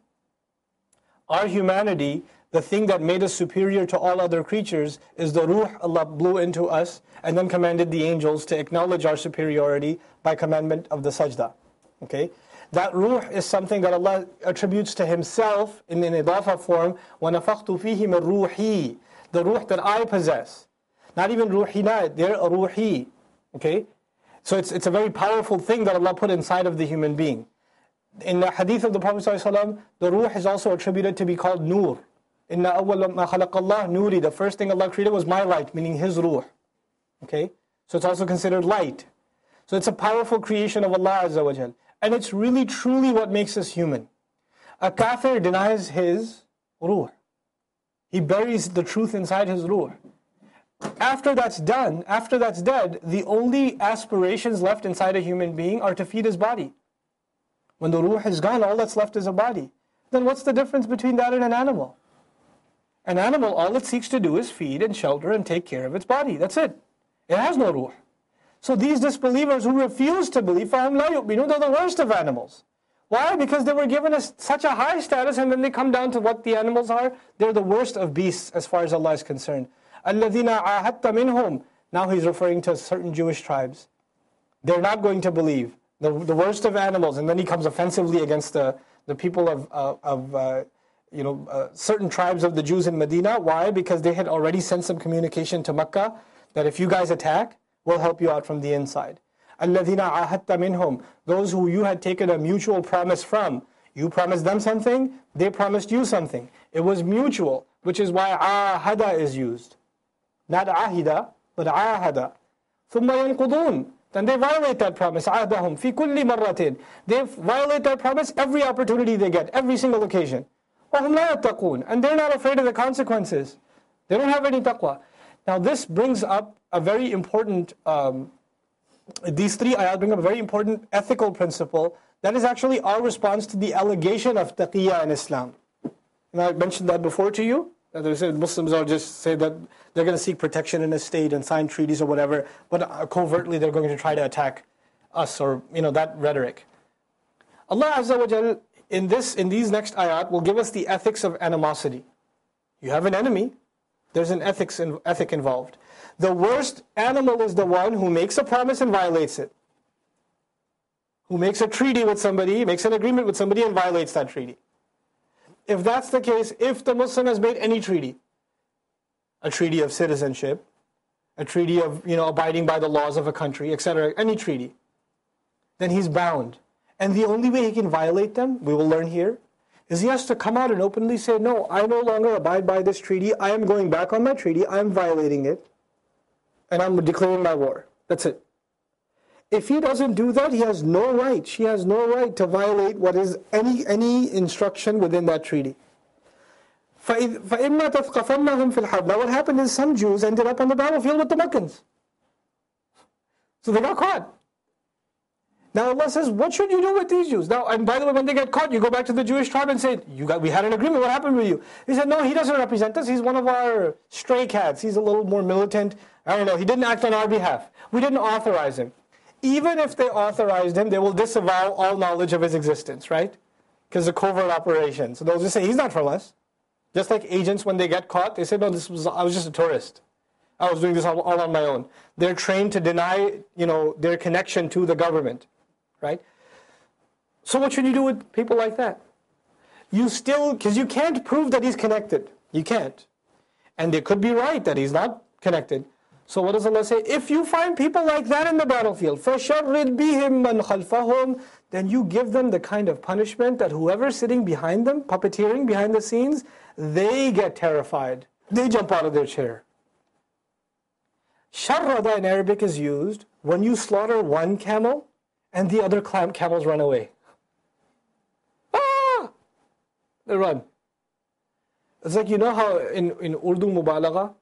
Our humanity, the thing that made us superior to all other creatures, is the ruh Allah blew into us and then commanded the angels to acknowledge our superiority by commandment of the sajda. Okay? That ruh is something that Allah attributes to Himself in an idafa form, وَنَفَخْتُ فِيهِ مِن رُوحِي the ruh that I possess. Not even ruhinat, they're ruhi. Okay? So it's, it's a very powerful thing that Allah put inside of the human being. In the hadith of the Prophet ﷺ, the ruh is also attributed to be called nur. Inna awwal ma Allah nuri. The first thing Allah created was my light, meaning His ruh. Okay? So it's also considered light. So it's a powerful creation of Allah Azza wa Jal. And it's really truly what makes us human. A kafir denies his ruh. He buries the truth inside his ruh. After that's done, after that's dead, the only aspirations left inside a human being are to feed his body. When the ruh is gone, all that's left is a body. Then what's the difference between that and an animal? An animal, all it seeks to do is feed and shelter and take care of its body. That's it. It has no ruh. So these disbelievers who refuse to believe, فَهُمْ لَا يُؤْمِنُونَ They're the worst of animals. Why? Because they were given a, such a high status and then they come down to what the animals are. They're the worst of beasts as far as Allah is concerned. الَّذِينَ عَاهَدْتَ مِنْهُمْ Now he's referring to certain Jewish tribes. They're not going to believe. The, the worst of animals. And then he comes offensively against the, the people of, uh, of uh, you know, uh, certain tribes of the Jews in Medina. Why? Because they had already sent some communication to Mecca that if you guys attack, we'll help you out from the inside. الَّذِينَ عَاهَدْتَ مِنْهُمْ Those who you had taken a mutual promise from. You promised them something, they promised you something. It was mutual, which is why ahada is used. Not ahida, but ahada. ثُمَّ يَنْقُضُونَ Then they violate that promise. عَهْدَهُمْ فِي كُلِّ مَرَّةٍ They violate that promise every opportunity they get, every single occasion. And they're not afraid of the consequences. They don't have any taqwa. Now, this brings up a very important, um, these three ayat bring up a very important ethical principle that is actually our response to the allegation of taqiyya in Islam. And I mentioned that before to you. That they said Muslims are just say that they're going to seek protection in a state and sign treaties or whatever, but covertly they're going to try to attack us or you know that rhetoric. Allah Azza wa Jalla in this in these next ayat will give us the ethics of animosity. You have an enemy, there's an ethics in, ethic involved. The worst animal is the one who makes a promise and violates it. Who makes a treaty with somebody, makes an agreement with somebody and violates that treaty. If that's the case, if the Muslim has made any treaty, a treaty of citizenship, a treaty of you know abiding by the laws of a country, etc., any treaty, then he's bound. And the only way he can violate them, we will learn here, is he has to come out and openly say, No, I no longer abide by this treaty. I am going back on my treaty. I am violating it and I'm declaring my war. That's it. If he doesn't do that, he has no right. She has no right to violate what is any any instruction within that treaty. فَإِمَّا تَثْقَفَنَّهُمْ فِي الْحَرْبِ Now what happened is some Jews ended up on the battlefield with the Meccans. So they got caught. Now Allah says, what should you do with these Jews? Now, and by the way, when they get caught, you go back to the Jewish tribe and say, you got, we had an agreement, what happened with you? He said, no, he doesn't represent us, he's one of our stray cats, he's a little more militant, I don't know, he didn't act on our behalf. We didn't authorize him. Even if they authorized him, they will disavow all knowledge of his existence, right? Because it's a covert operation. So they'll just say, he's not from us. Just like agents, when they get caught, they say, no, this was, I was just a tourist. I was doing this all on my own. They're trained to deny, you know, their connection to the government right? So what should you do with people like that? You still, because you can't prove that he's connected. You can't. And they could be right that he's not connected. So what does Allah say? If you find people like that in the battlefield, فَشَرِّدْ بِهِمْ مَنْ خَلْفَهُمْ Then you give them the kind of punishment that whoever's sitting behind them, puppeteering behind the scenes, they get terrified. They jump out of their chair. Sharrada in Arabic is used when you slaughter one camel and the other camels run away. Ah! They run. It's like, you know how in, in Urdu mubalagha,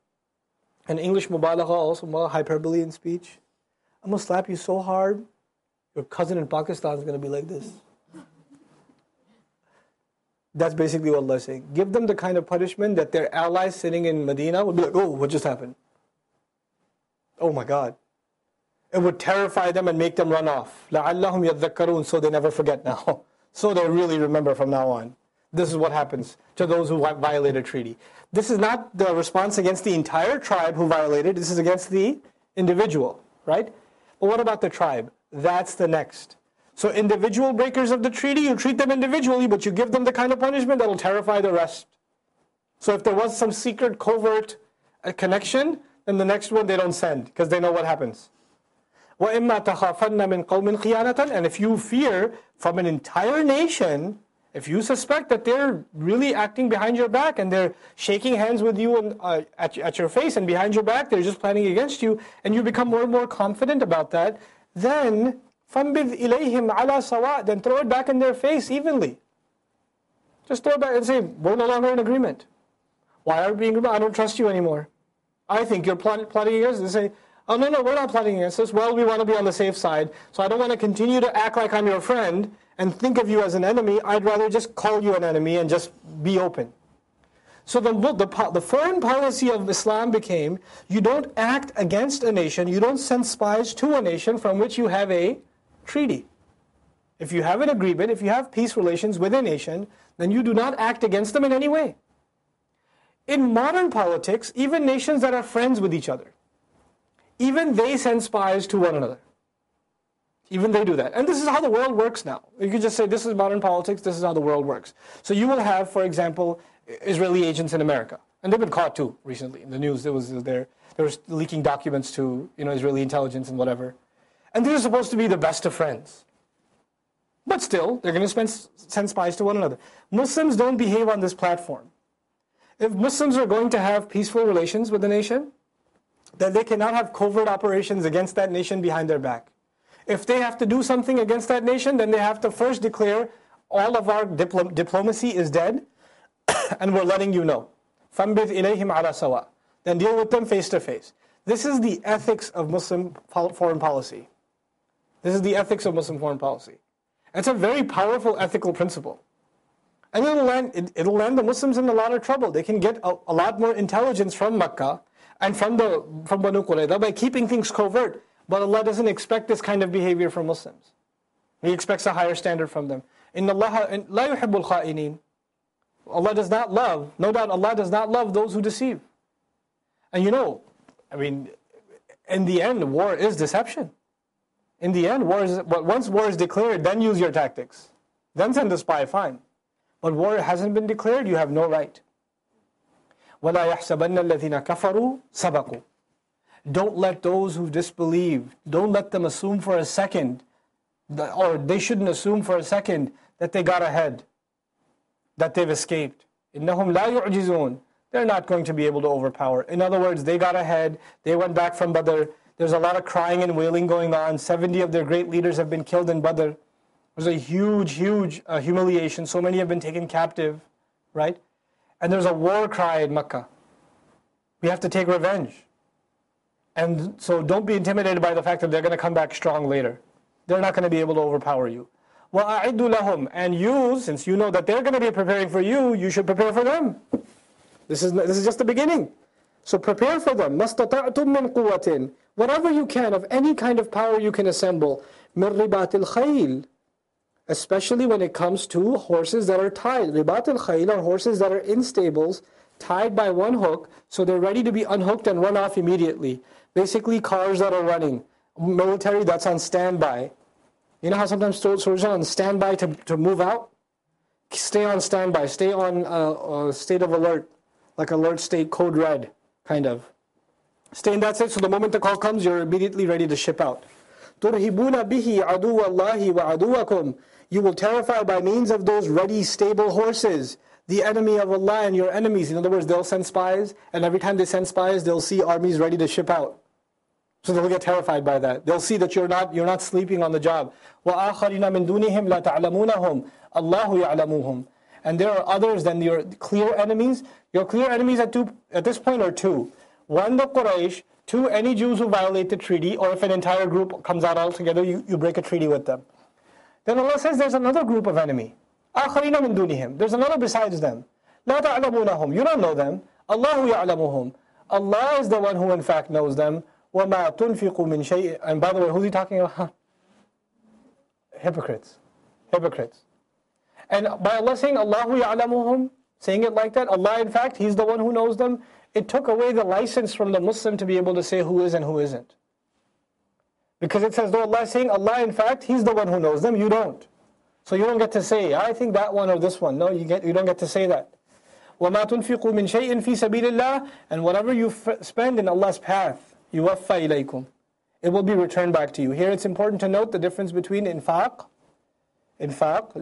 and English mubalagha also, hyperbole in speech, I'm going to slap you so hard, your cousin in Pakistan is going to be like this. That's basically what Allah is saying. Give them the kind of punishment that their allies sitting in Medina would be like, oh, what just happened? Oh my God it would terrify them and make them run off. لَعَلَّهُمْ يَذَّكَّرُونَ So they never forget now. So they really remember from now on. This is what happens to those who violate a treaty. This is not the response against the entire tribe who violated, this is against the individual, right? But what about the tribe? That's the next. So individual breakers of the treaty, you treat them individually, but you give them the kind of punishment that will terrify the rest. So if there was some secret covert a connection, then the next one they don't send because they know what happens. وَإِمَّا تَخَافَنَّ مِنْ قَوْمٍ خِيَانَةً And if you fear from an entire nation, if you suspect that they're really acting behind your back and they're shaking hands with you and, uh, at, at your face and behind your back, they're just planning against you, and you become more and more confident about that, then فَنْبِذْ إِلَيْهِمْ عَلَى سَوَاءٍ Then throw it back in their face evenly. Just throw it back and say, we're no longer in agreement. Why are we being agreement? I don't trust you anymore. I think you're plotting against us. They say, Oh, no, no, we're not plotting against this. Well, we want to be on the safe side. So I don't want to continue to act like I'm your friend and think of you as an enemy. I'd rather just call you an enemy and just be open. So the, the, the foreign policy of Islam became you don't act against a nation, you don't send spies to a nation from which you have a treaty. If you have an agreement, if you have peace relations with a nation, then you do not act against them in any way. In modern politics, even nations that are friends with each other, even they send spies to one another. Even they do that. And this is how the world works now. You could just say, this is modern politics, this is how the world works. So you will have, for example, Israeli agents in America. And they've been caught too recently. In the news, there was uh, there, there was leaking documents to you know, Israeli intelligence and whatever. And these are supposed to be the best of friends. But still, they're going to send spies to one another. Muslims don't behave on this platform. If Muslims are going to have peaceful relations with the nation, then they cannot have covert operations against that nation behind their back. If they have to do something against that nation, then they have to first declare all of our dipl- diplomacy is dead and we're letting you know. فَنْبِذْ إِلَيْهِمْ عَلَى سَوَاء Then deal with them face to face. This is the ethics of Muslim foreign policy. This is the ethics of Muslim foreign policy. It's a very powerful ethical principle. And it'll land, it, will land the Muslims in a lot of trouble. They can get a, a lot more intelligence from Mecca and from the from Banu Qurayza by keeping things covert. But Allah doesn't expect this kind of behavior from Muslims. He expects a higher standard from them. In Allah la yuhibbul kha'inin. Allah does not love, no doubt Allah does not love those who deceive. And you know, I mean, in the end, war is deception. In the end, war is, once war is declared, then use your tactics. Then send a spy, fine. But war hasn't been declared, you have no right. وَلَا يَحْسَبَنَّ الَّذِينَ كَفَرُوا سَبَقُوا Don't let those who disbelieve, don't let them assume for a second, or they shouldn't assume for a second that they got ahead, that they've escaped. إِنَّهُمْ لَا يُعْجِزُونَ They're not going to be able to overpower. In other words, they got ahead, they went back from Badr, there's a lot of crying and wailing going on. 70 of their great leaders have been killed in Badr. There's a huge, huge uh, humiliation. So many have been taken captive, right? And there's a war cry in Mecca. We have to take revenge. And so don't be intimidated by the fact that they're going to come back strong later. They're not going to be able to overpower you. وَأَعِدُّ لَهُمْ And you, since you know that they're going to be preparing for you, you should prepare for them. This is, this is just the beginning. So prepare for them. مَسْتَطَعْتُم مِّن قُوَّةٍ Whatever you can of any kind of power you can assemble. مِّن رِبَاطِ الْخَيْلِ especially when it comes to horses that are tied. Ribat al khayl are horses that are in stables, tied by one hook, so they're ready to be unhooked and run off immediately. Basically, cars that are running, military that's on standby. You know how sometimes soldiers are on standby to, to move out? Stay on standby, stay on uh, state of alert, like alert state, code red, kind of. Stay in that state so the moment the call comes, you're immediately ready to ship out. تُرْهِبُونَ بِهِ عَدُوَ اللَّهِ وَعَدُوَكُمْ you will terrify by means of those ready, stable horses the enemy of Allah and your enemies. In other words, they'll send spies, and every time they send spies, they'll see armies ready to ship out. So they'll get terrified by that. They'll see that you're not, you're not sleeping on the job. وَآخَرِينَ مِن دُونِهِمْ لَا تَعْلَمُونَهُمْ اللَّهُ يَعْلَمُهُمْ And there are others than your clear enemies. Your clear enemies at, two, at this point are two. One, the Quraysh. Two, any Jews who violate the treaty, or if an entire group comes out all together, you, you break a treaty with them. Then Allah says there's another group of enemy. آخرين من دونهم. There's another besides them. لا تعلمونهم. You don't know them. الله يعلمهم. Allah is the one who in fact knows them. وما تنفق من شيء. And by the way, who's he talking about? Hypocrites. Hypocrites. And by Allah saying Allahu ya'lamuhum, saying it like that, Allah in fact, He's the one who knows them, it took away the license from the Muslim to be able to say who is and who isn't. Because it says, though Allah is saying, Allah in fact, He's the one who knows them, you don't. So you don't get to say, I think that one or this one. No, you, get, you don't get to say that. وَمَا تُنْفِقُوا مِنْ شَيْءٍ فِي سَبِيلِ اللَّهِ And whatever you spend in Allah's path, يُوَفَّى إِلَيْكُمْ It will be returned back to you. Here it's important to note the difference between infaq, infaq,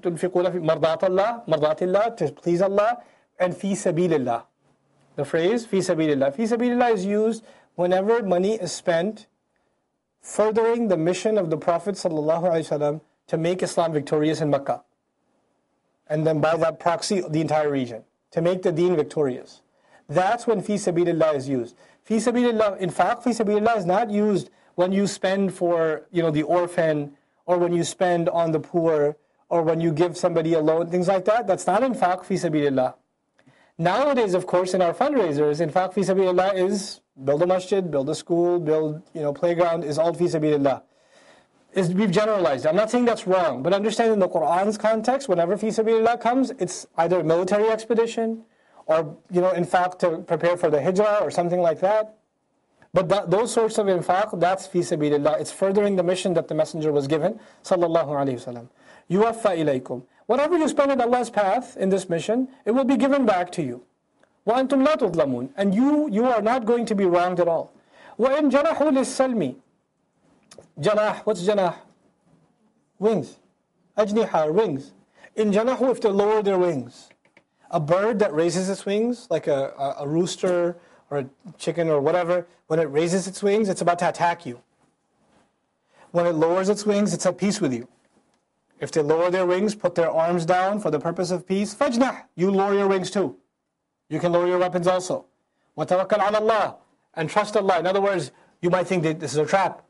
تُنْفِقُونَ فِي مَرْضَاتَ اللَّهِ مَرْضَاتِ اللَّهِ to please Allah, and فِي سَبِيلِ اللَّهِ The phrase فِي سَبِيلِ اللَّهِ فِي سَبِيلِ اللَّهِ is used whenever money is spent furthering the mission of the Prophet to make Islam victorious in Mecca. And then by that proxy, the entire region, to make the deen victorious. That's when fi sabilillah is used. Fi sabilillah, in fact, fi sabilillah is not used when you spend for you know the orphan or when you spend on the poor or when you give somebody a loan, things like that. That's not in fact fi sabilillah. Nowadays, of course, in our fundraisers, in fact, fi sabilillah is build a masjid, build a school, build you know playground is all fi sabilillah. Is we've generalized. I'm not saying that's wrong, but understand in the Quran's context, whenever fi sabilillah comes, it's either a military expedition, or you know, in fact, to prepare for the hijrah or something like that. But that, those sorts of infaq, that's fi sabilillah. It's furthering the mission that the Messenger was given, sallallahu alaihi wasallam. Yuwaffa ilaykum. Whatever you spend in Allah's path in this mission, it will be given back to you. وَأَنْتُمْ لَا تُظْلَمُونَ And you, you are not going to be wronged at all. وَإِنْ جَنَحُوا لِلسَّلْمِ Janah, what's janah? Wings. Ajniha, wings. In janahu, if they lower their wings. A bird that raises its wings, like a, a, a rooster or a chicken or whatever, when it raises its wings, it's about to attack you. When it lowers its wings, it's at peace with you. If they lower their wings, put their arms down for the purpose of peace, fajnah, you lower your wings too. You can lower your weapons also. وَتَوَكَّلْ عَلَى اللَّهِ And trust Allah. In other words, you might think that this is a trap.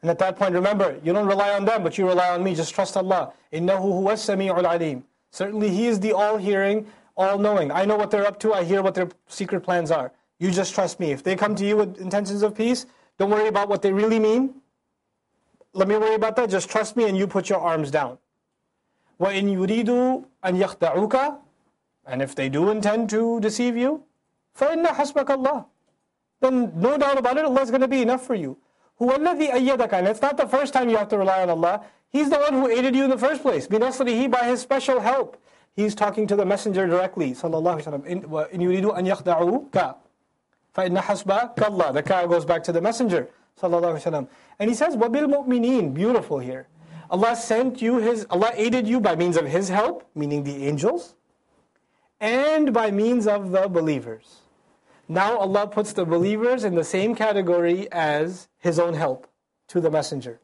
And at that point, remember, you don't rely on them, but you rely on me. Just trust Allah. إِنَّهُ هُوَ السَّمِيعُ الْعَلِيمُ Certainly He is the all-hearing, all-knowing. I know what they're up to. I hear what their secret plans are. You just trust me. If they come to you with intentions of peace, don't worry about what they really mean. Let me worry about that. Just trust me and you put your arms down. وَإِن يُرِيدُوا أَن يَخْدَعُوكَ And if they do intend to deceive you, فَإِنَّ حَسْبَكَ اللَّهِ Then no doubt about it, Allah is going to be enough for you. هُوَ الَّذِي أَيَّدَكَ And it's not the first time you have to rely on Allah. He's the one who aided you in the first place. بِنَصْرِهِ By His special help. He's talking to the Messenger directly. Sallallahu Alaihi Wasallam. إِن يُرِيدُوا أَن يَخْدَعُوكَ فَإِنَّ حَسْبَكَ اللَّهِ The ka goes back to the Messenger. sallallahu alaihi wasallam. And he says, "Wabil beautiful here. Allah sent you His, Allah aided you by means of His help, meaning the angels, and by means of the believers. Now Allah puts the believers in the same category as His own help to the messenger.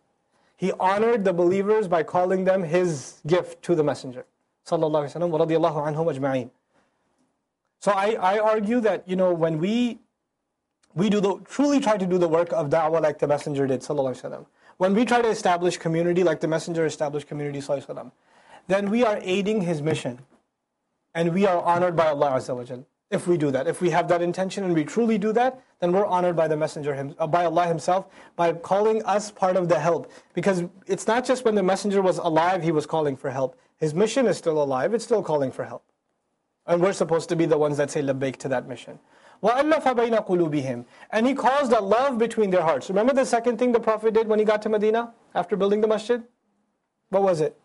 He honored the believers by calling them His gift to the messenger. Sallallahu alaihi wasallam. So I, I argue that you know when we we do the, truly try to do the work of da'wah like the Messenger did, sallallahu When we try to establish community like the Messenger established community, sallallahu then we are aiding his mission. And we are honored by Allah Azza wa if we do that. If we have that intention and we truly do that, then we're honored by the Messenger, him, uh, by Allah Himself, by calling us part of the help. Because it's not just when the Messenger was alive, he was calling for help. His mission is still alive, it's still calling for help. And we're supposed to be the ones that say labbaik to that mission. وَأَلَّفَ بَيْنَ قُلُوبِهِمْ And he caused a love between their hearts. Remember the second thing the Prophet did when he got to Medina after building the masjid? What was it?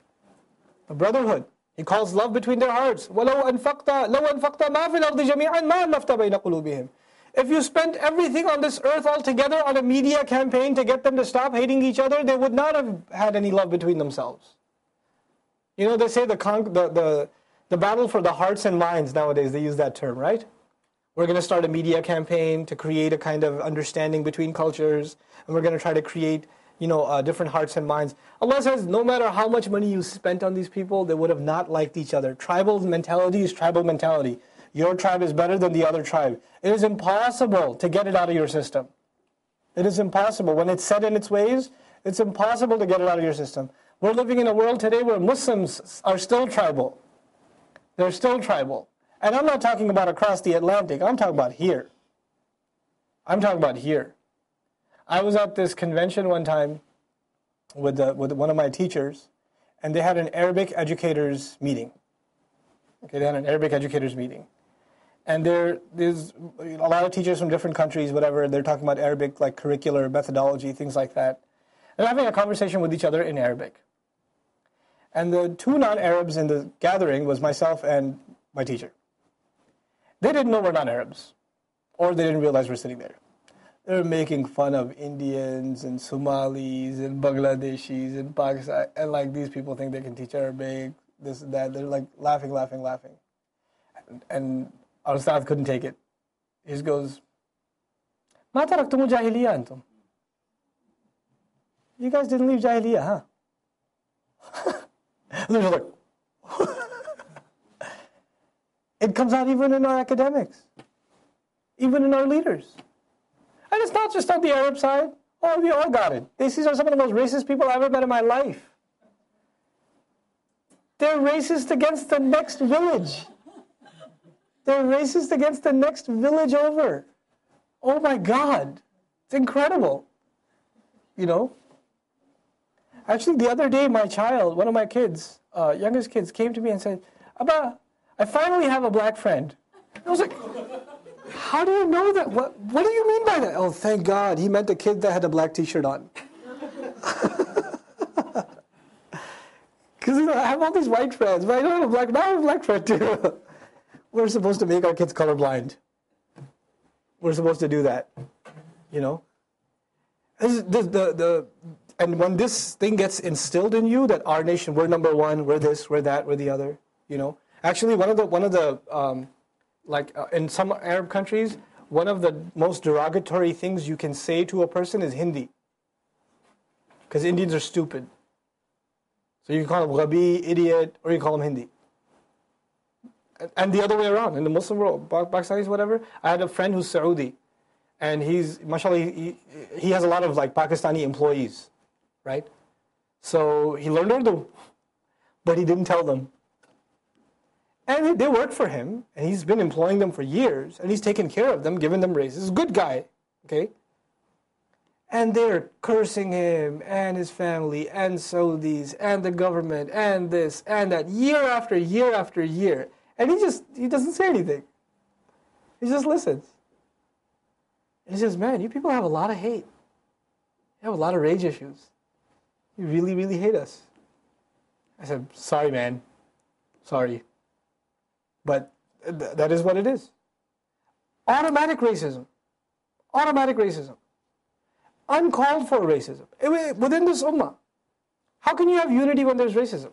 A brotherhood. He calls love between their hearts. وَلَوْ أَنفَقْتَ لَوْ أَنفَقْتَ مَا فِي الْأَرْضِ جَمِيعًا مَا أَلَّفْتَ بَيْنَ قُلُوبِهِمْ If you spent everything on this earth altogether on a media campaign to get them to stop hating each other, they would not have had any love between themselves. You know, they say the, the, the, the battle for the hearts and minds nowadays, they use that term, right? We're going to start a media campaign to create a kind of understanding between cultures, and we're going to try to create, you know, uh, different hearts and minds. Allah says, no matter how much money you spent on these people, they would have not liked each other. Tribal mentality is tribal mentality. Your tribe is better than the other tribe. It is impossible to get it out of your system. It is impossible. When it's set in its ways, it's impossible to get it out of your system. We're living in a world today where Muslims are still tribal. They're still tribal. And I'm not talking about across the Atlantic, I'm talking about here. I'm talking about here. I was at this convention one time with, the, with one of my teachers, and they had an Arabic educators meeting. Okay, they had an Arabic educators meeting. And there, there's a lot of teachers from different countries, whatever, they're talking about Arabic, like curricular methodology, things like that. And having a conversation with each other in Arabic. And the two non Arabs in the gathering was myself and my teacher. They didn't know we're not Arabs, or they didn't realize we're sitting there. They were making fun of Indians and Somalis and Bangladeshis and Pakistan, and like these people think they can teach Arabic, this and that. They're like laughing, laughing, laughing. And, our staff couldn't take it. He just goes, Ma taraktumu jahiliya antum. You guys didn't leave jahiliya, huh? and they're just like, it comes out even in our academics, even in our leaders. And it's not just on the Arab side. Oh, we all got it. These are some of the most racist people I've ever met in my life. They're racist against the next village. They're racist against the next village over. Oh my God. It's incredible. You know? Actually, the other day, my child, one of my kids, uh, youngest kids, came to me and said, Abba, I finally have a black friend. I was like, how do you know that? What, what do you mean by that? Oh, thank God. He meant a kid that had a black t shirt on. Because you know, I have all these white friends, but I don't have a black, now I have a black friend too. We're supposed to make our kids colorblind. We're supposed to do that. You know? This, the, the, and when this thing gets instilled in you that our nation, we're number one, we're this, we're that, we're the other, you know? Actually, one of the, one of the um, like uh, in some Arab countries, one of the most derogatory things you can say to a person is Hindi. Because Indians are stupid. So you can call them Ghabi, idiot, or you call them Hindi. And the other way around, in the Muslim world, Pakistanis, whatever. I had a friend who's Saudi, and he's, mashallah, he, he has a lot of like Pakistani employees, right? So he learned Urdu, but he didn't tell them. And they work for him, and he's been employing them for years, and he's taken care of them, given them raises. Good guy, okay? And they're cursing him and his family and Saudis and the government and this and that year after year after year. And he just he doesn't say anything. He just listens. And he says, Man, you people have a lot of hate. You have a lot of rage issues. You really, really hate us. I said, Sorry, man. Sorry. But th- that is what it is. Automatic racism. Automatic racism. Uncalled for racism. Within this ummah. How can you have unity when there's racism?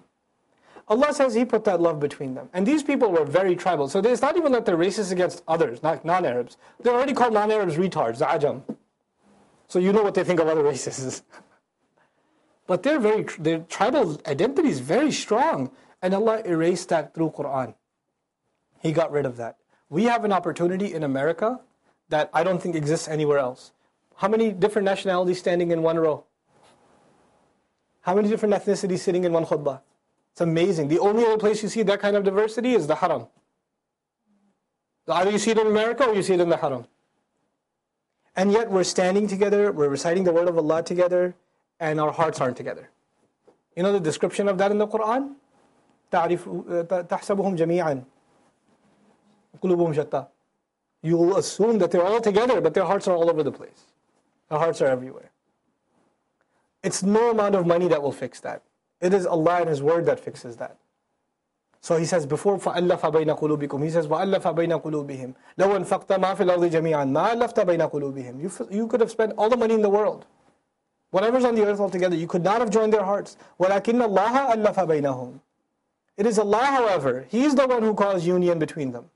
Allah says He put that love between them. And these people were very tribal. So it's not even that they're racist against others, not non Arabs. They're already called non Arabs retards, ajam. So you know what they think of other races. but they're very, their tribal identity is very strong. And Allah erased that through Quran. He got rid of that. We have an opportunity in America that I don't think exists anywhere else. How many different nationalities standing in one row? How many different ethnicities sitting in one khutbah? It's amazing. The only other place you see that kind of diversity is the haram. Either you see it in America or you see it in the haram. And yet we're standing together, we're reciting the word of Allah together, and our hearts aren't together. You know the description of that in the Quran? تحسبهم جميعا قلوبهم شتى. You will assume that they're all together, but their hearts are all over the place. Their hearts are everywhere. It's no amount of money that will fix that. It is Allah and His Word that fixes that. So He says before فَأَلَّفَ بَيْنَ قُلُوبِكُمْ He says وَأَلَّفَ بَيْنَ قُلُوبِهِمْ لَوْ أَنفَقْتَ مَا فِي الْأَرْضِ جَمِيعًا مَا أَلَّفْتَ بَيْنَ قُلُوبِهِمْ you, you could have spent all the money in the world. Whatever's on the earth altogether, you could not have joined their hearts. وَلَكِنَّ اللَّهَ أَلَّفَ بَيْنَهُمْ It is Allah, however, He is the one who caused union between them.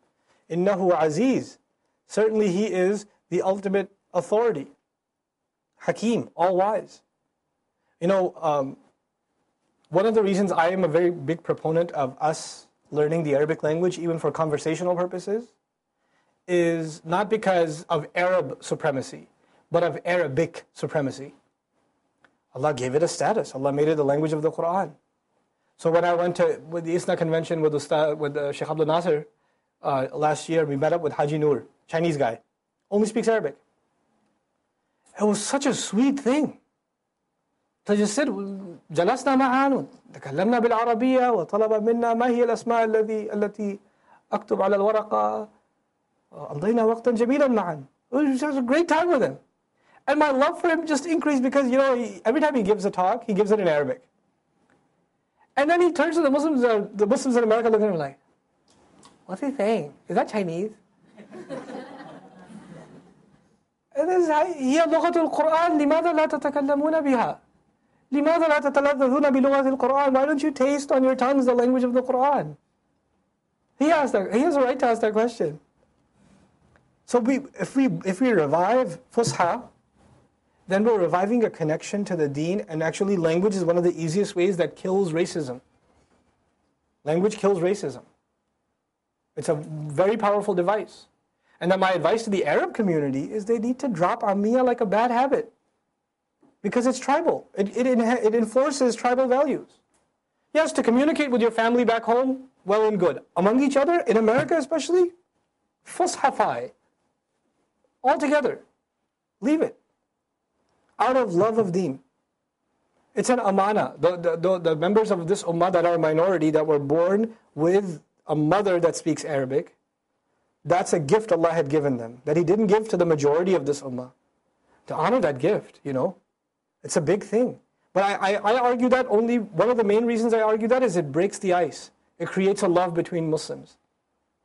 Innahu aziz. Certainly he is the ultimate authority. Hakim, all wise. You know, um, one of the reasons I am a very big proponent of us learning the Arabic language, even for conversational purposes, is not because of Arab supremacy, but of Arabic supremacy. Allah gave it a status. Allah made it the language of the Quran. So when I went to with the ISNA convention with, Usta, with uh, Sheikh Abdul Nasser, uh, last year, we met up with Haji Noor, Chinese guy, only speaks Arabic. It was such a sweet thing. فجسد جلسنا معا تكلمنا بالعربية وطلب منا ما هي الأسماء الذي التي أكتب على الورقة أمضينا وقتا جميلا معا It was a great time with him. And my love for him just increased because, you know, he, every time he gives a talk, he gives it in Arabic. And then he turns to the Muslims, uh, the Muslims in America looking at him like, what's he saying? Is that Chinese? هي لغة القرآن لماذا لا تتكلمون بها؟ لماذا لا تتلذذون بلغة القرآن? Why don't you taste on your tongues the language of the Quran? He asked that, he has a right to ask that question. So we, if we if we revive Fusha, then we're reviving a connection to the deen, and actually language is one of the easiest ways that kills racism. Language kills racism. It's a very powerful device. And then my advice to the Arab community is they need to drop Ammiya like a bad habit. Because it's tribal. It, it, it enforces tribal values. Yes, to communicate with your family back home, well and good. Among each other, in America especially, fushafai. all together. Leave it. Out of love of deen. It's an amana. The, the, the, the members of this ummah that are a minority that were born with a mother that speaks Arabic, that's a gift Allah had given them that He didn't give to the majority of this ummah. To honor that gift, you know, it's a big thing. But I, I, I, argue that only one of the main reasons I argue that is it breaks the ice. It creates a love between Muslims.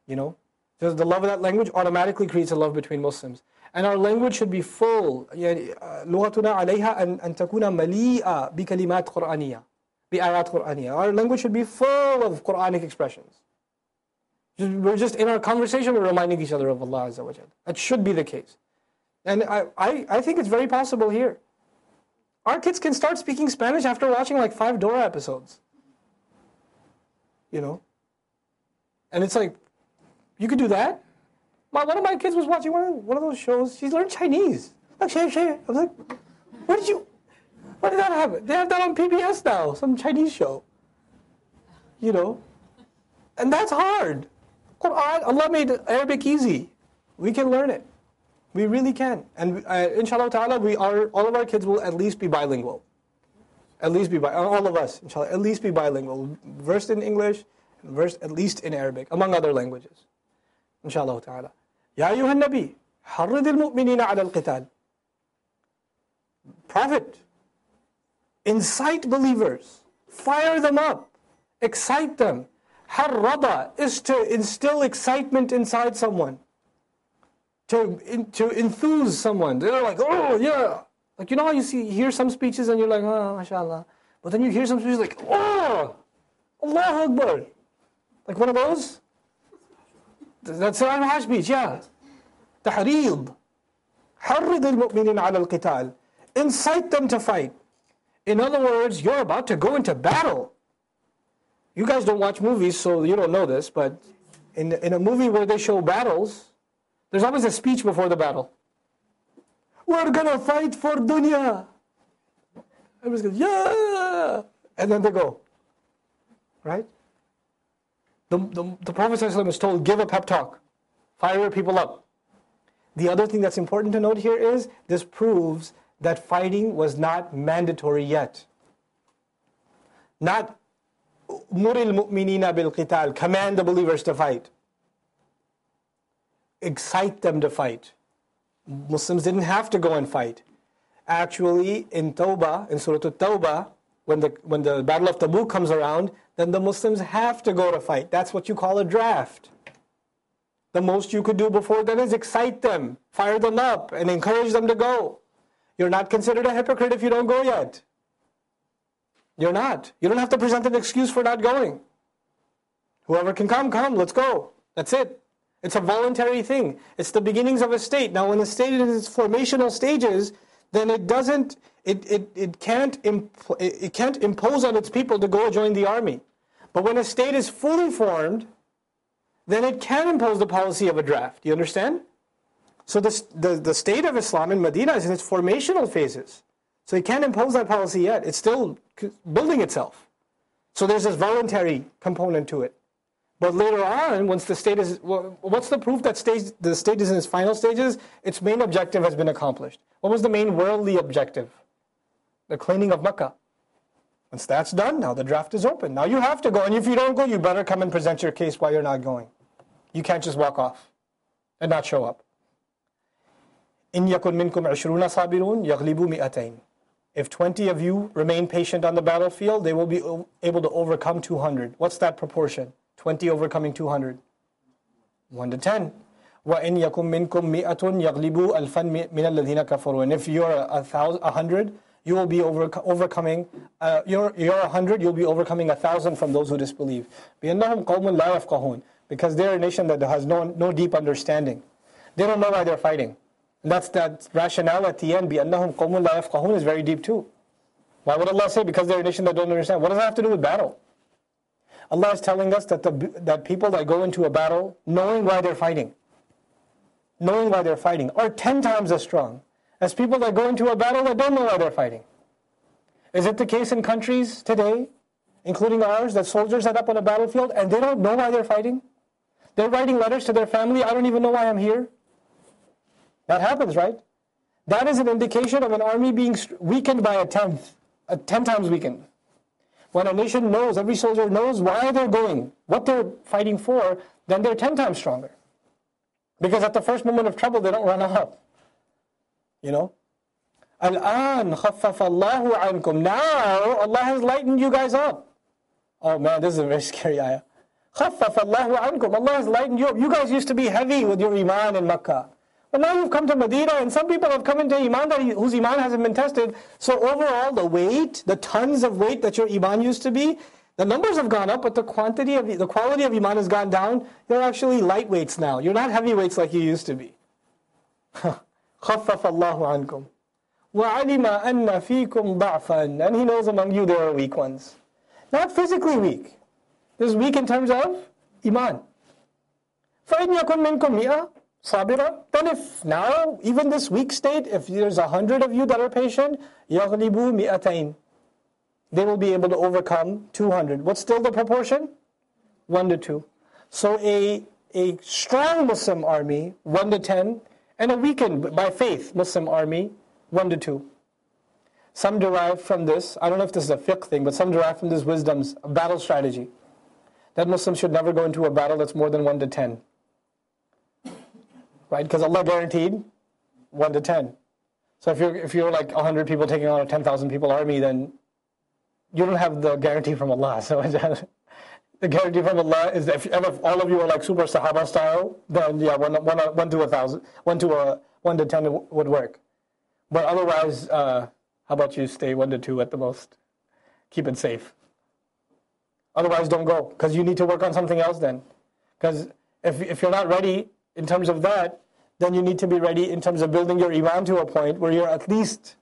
You know, the, the love of that language automatically creates a love between Muslims. And our language should be full. لغتنا عليها أن أن تكون مليئة بكلمات قرآنية بآيات قرآنية. Our language should be full of Quranic expressions. We're just in our conversation, we're reminding each other of Allah Azza wa That should be the case. And I, I, I think it's very possible here. Our kids can start speaking Spanish after watching like five Dora episodes. You know? And it's like, you could do that? My, one of my kids was watching one of, one of those shows. She learned Chinese. Like, she, I was like, where did you, where did that happen? They have that on PBS now, some Chinese show. You know? And that's hard. Quran, Allah made Arabic easy. We can learn it. We really can. And uh, inshallah ta'ala, we are, all of our kids will at least be bilingual. At least be bilingual. All of us, inshallah, at least be bilingual. Versed in English, versed at least in Arabic, among other languages. Inshallah ta'ala. Ya ayyuhan nabi, harrid al-mu'minina ala al-qital. Prophet, incite believers, fire them up, excite them, harrada is to instill excitement inside someone, to, in, to enthuse someone. They're like, oh, yeah. Like, you know how you see, hear some speeches and you're like, oh, mashallah. But then you hear some speeches like, oh, Allah Akbar. Like one of those? That's Surah Al-Hajj speech, yeah. al-mu'minin ala al-kitāl, Incite them to fight. In other words, you're about to go into battle you guys don't watch movies, so you don't know this, but in, in a movie where they show battles, there's always a speech before the battle. We're gonna fight for dunya. Everybody's going, yeah! And then they go. Right? The, the, the Prophet is told, give a pep talk. Fire people up. The other thing that's important to note here is this proves that fighting was not mandatory yet. Not Muril mu'minina bil qital. Command the believers to fight. Excite them to fight. Muslims didn't have to go and fight. Actually, in Tawbah, in Surah At-Tawbah, when the, when the Battle of Tabuk comes around, then the Muslims have to go to fight. That's what you call a draft. The most you could do before then is excite them, fire them up, and encourage them to go. You're not considered a hypocrite if you don't go yet. You're not. You don't have to present an excuse for not going. Whoever can come, come, let's go. That's it. It's a voluntary thing. It's the beginnings of a state. Now, when a state is in its formational stages, then it doesn't, it, it, it, can't imp- it can't impose on its people to go join the army. But when a state is fully formed, then it can impose the policy of a draft. You understand? So the, the, the state of Islam in Medina is in its formational phases. So it can't impose that policy yet. It's still building itself. So there's this voluntary component to it. But later on, once the state is, well, what's the proof that stage, the state is in its final stages? Its main objective has been accomplished. What was the main worldly objective? The cleaning of Mecca. Once that's done, now the draft is open. Now you have to go. And if you don't go, you better come and present your case why you're not going. You can't just walk off and not show up. إن يكن منكم عشرون صابرون يغلبوا مئتين. If 20 of you remain patient on the battlefield, they will be able to overcome 200. What's that proportion? 20 overcoming 200? 1 to 10. وَإِن يَكُم مِّنكُم مِئَةٌ يَغْلِبُوا أَلْفًا مِّنَ الَّذِينَ كَفَرُوا And if you're a, a, thousand, a hundred, you will be over, overcoming, uh, you're, you're a hundred, you'll be overcoming a thousand from those who disbelieve. بِأَنَّهُمْ قَوْمٌ لَا يَفْقَهُونَ Because they're a nation that has no, no deep understanding. They don't know why they're fighting. And that's that rationale at the end, بِأَنَّهُمْ قَوْمٌ لَا يَفْقَهُونَ is very deep too. Why would Allah say because they're a nation that don't understand? What does that have to do with battle? Allah is telling us that, the, that people that go into a battle knowing why they're fighting, knowing why they're fighting, are 10 times as strong as people that go into a battle that don't know why they're fighting. Is it the case in countries today, including ours, that soldiers end up on a battlefield and they don't know why they're fighting? They're writing letters to their family, I don't even know why I'm here. That happens, right? That is an indication of an army being weakened by a tenth, a ten times weakened. When a nation knows, every soldier knows why they're going, what they're fighting for, then they're ten times stronger. Because at the first moment of trouble, they don't run up. You know? Al-an khaffafallahu ankum. Now, Allah has lightened you guys up. Oh man, this is a very scary ayah. Khaffafallahu ankum. Allah has lightened you up. You guys used to be heavy with your iman in Makkah. But now you've come to Medina, and some people have come into Iman that, whose Iman hasn't been tested. So overall, the weight, the tons of weight that your Iman used to be, the numbers have gone up, but the quantity of the quality of Iman has gone down. You're actually lightweights now. You're not heavyweights like you used to be. خفف الله عنكم وعلم أن فيكم ضعفا and he knows among you there are weak ones not physically weak this is weak in terms of iman فإن يكن منكم مئة sabira, then if now, even this weak state, if there's a hundred of you that are patient, yaghlibu mi'atain. They will be able to overcome 200. What's still the proportion? 1 to 2. So a, a strong Muslim army, 1 to 10, and a weakened by faith Muslim army, 1 to 2. Some derive from this, I don't know if this is a fiqh thing, but some derive from this wisdom's battle strategy. That Muslims should never go into a battle that's more than 1 to 10 right? Because Allah guaranteed 1 to 10. So if you're, if you're like 100 people taking on a 10,000 people army, then you don't have the guarantee from Allah. So the guarantee from Allah is that if, if, all of you are like super Sahaba style, then yeah, one, one, one to a thousand, one to a one to ten would work. But otherwise, uh, how about you stay one to two at the most? Keep it safe. Otherwise, don't go because you need to work on something else then. Because if if you're not ready in terms of that, then you need to be ready in terms of building your iman to a point where you're at least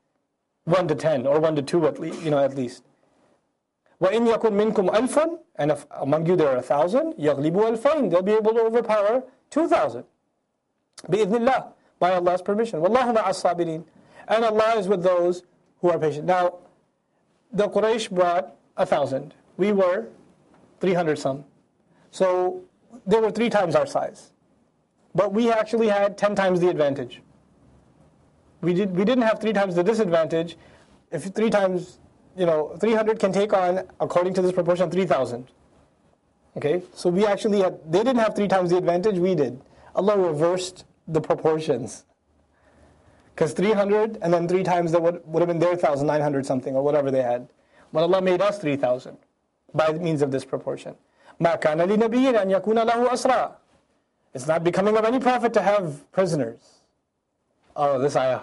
1 to 10 or 1 to 2 at least, you know, at least. وَإِن يَكُن مِّنكُمْ أَلْفٌ And if among you there are a thousand, يَغْلِبُوا أَلْفَيْن They'll be able to overpower 2,000. بِإِذْنِ اللَّهِ By Allah's permission. وَاللَّهُ مَعَ الصَّابِرِينَ And Allah is with those who are patient. Now, the Quraysh brought a thousand. We were 300 some. So, they were three times our size but we actually had 10 times the advantage. We, did, we didn't have three times the disadvantage. If three times, you know, 300 can take on, according to this proportion, 3,000. Okay, so we actually had, they didn't have three times the advantage, we did. Allah reversed the proportions. Because 300 and then three times that would, would have been their 1,900 something or whatever they had. But Allah made us 3,000 by means of this proportion. مَا كَانَ لِنَبِيٍّ أَن يَكُونَ لَهُ أَسْرَى it's not becoming of any prophet to have prisoners. Oh, this ayah.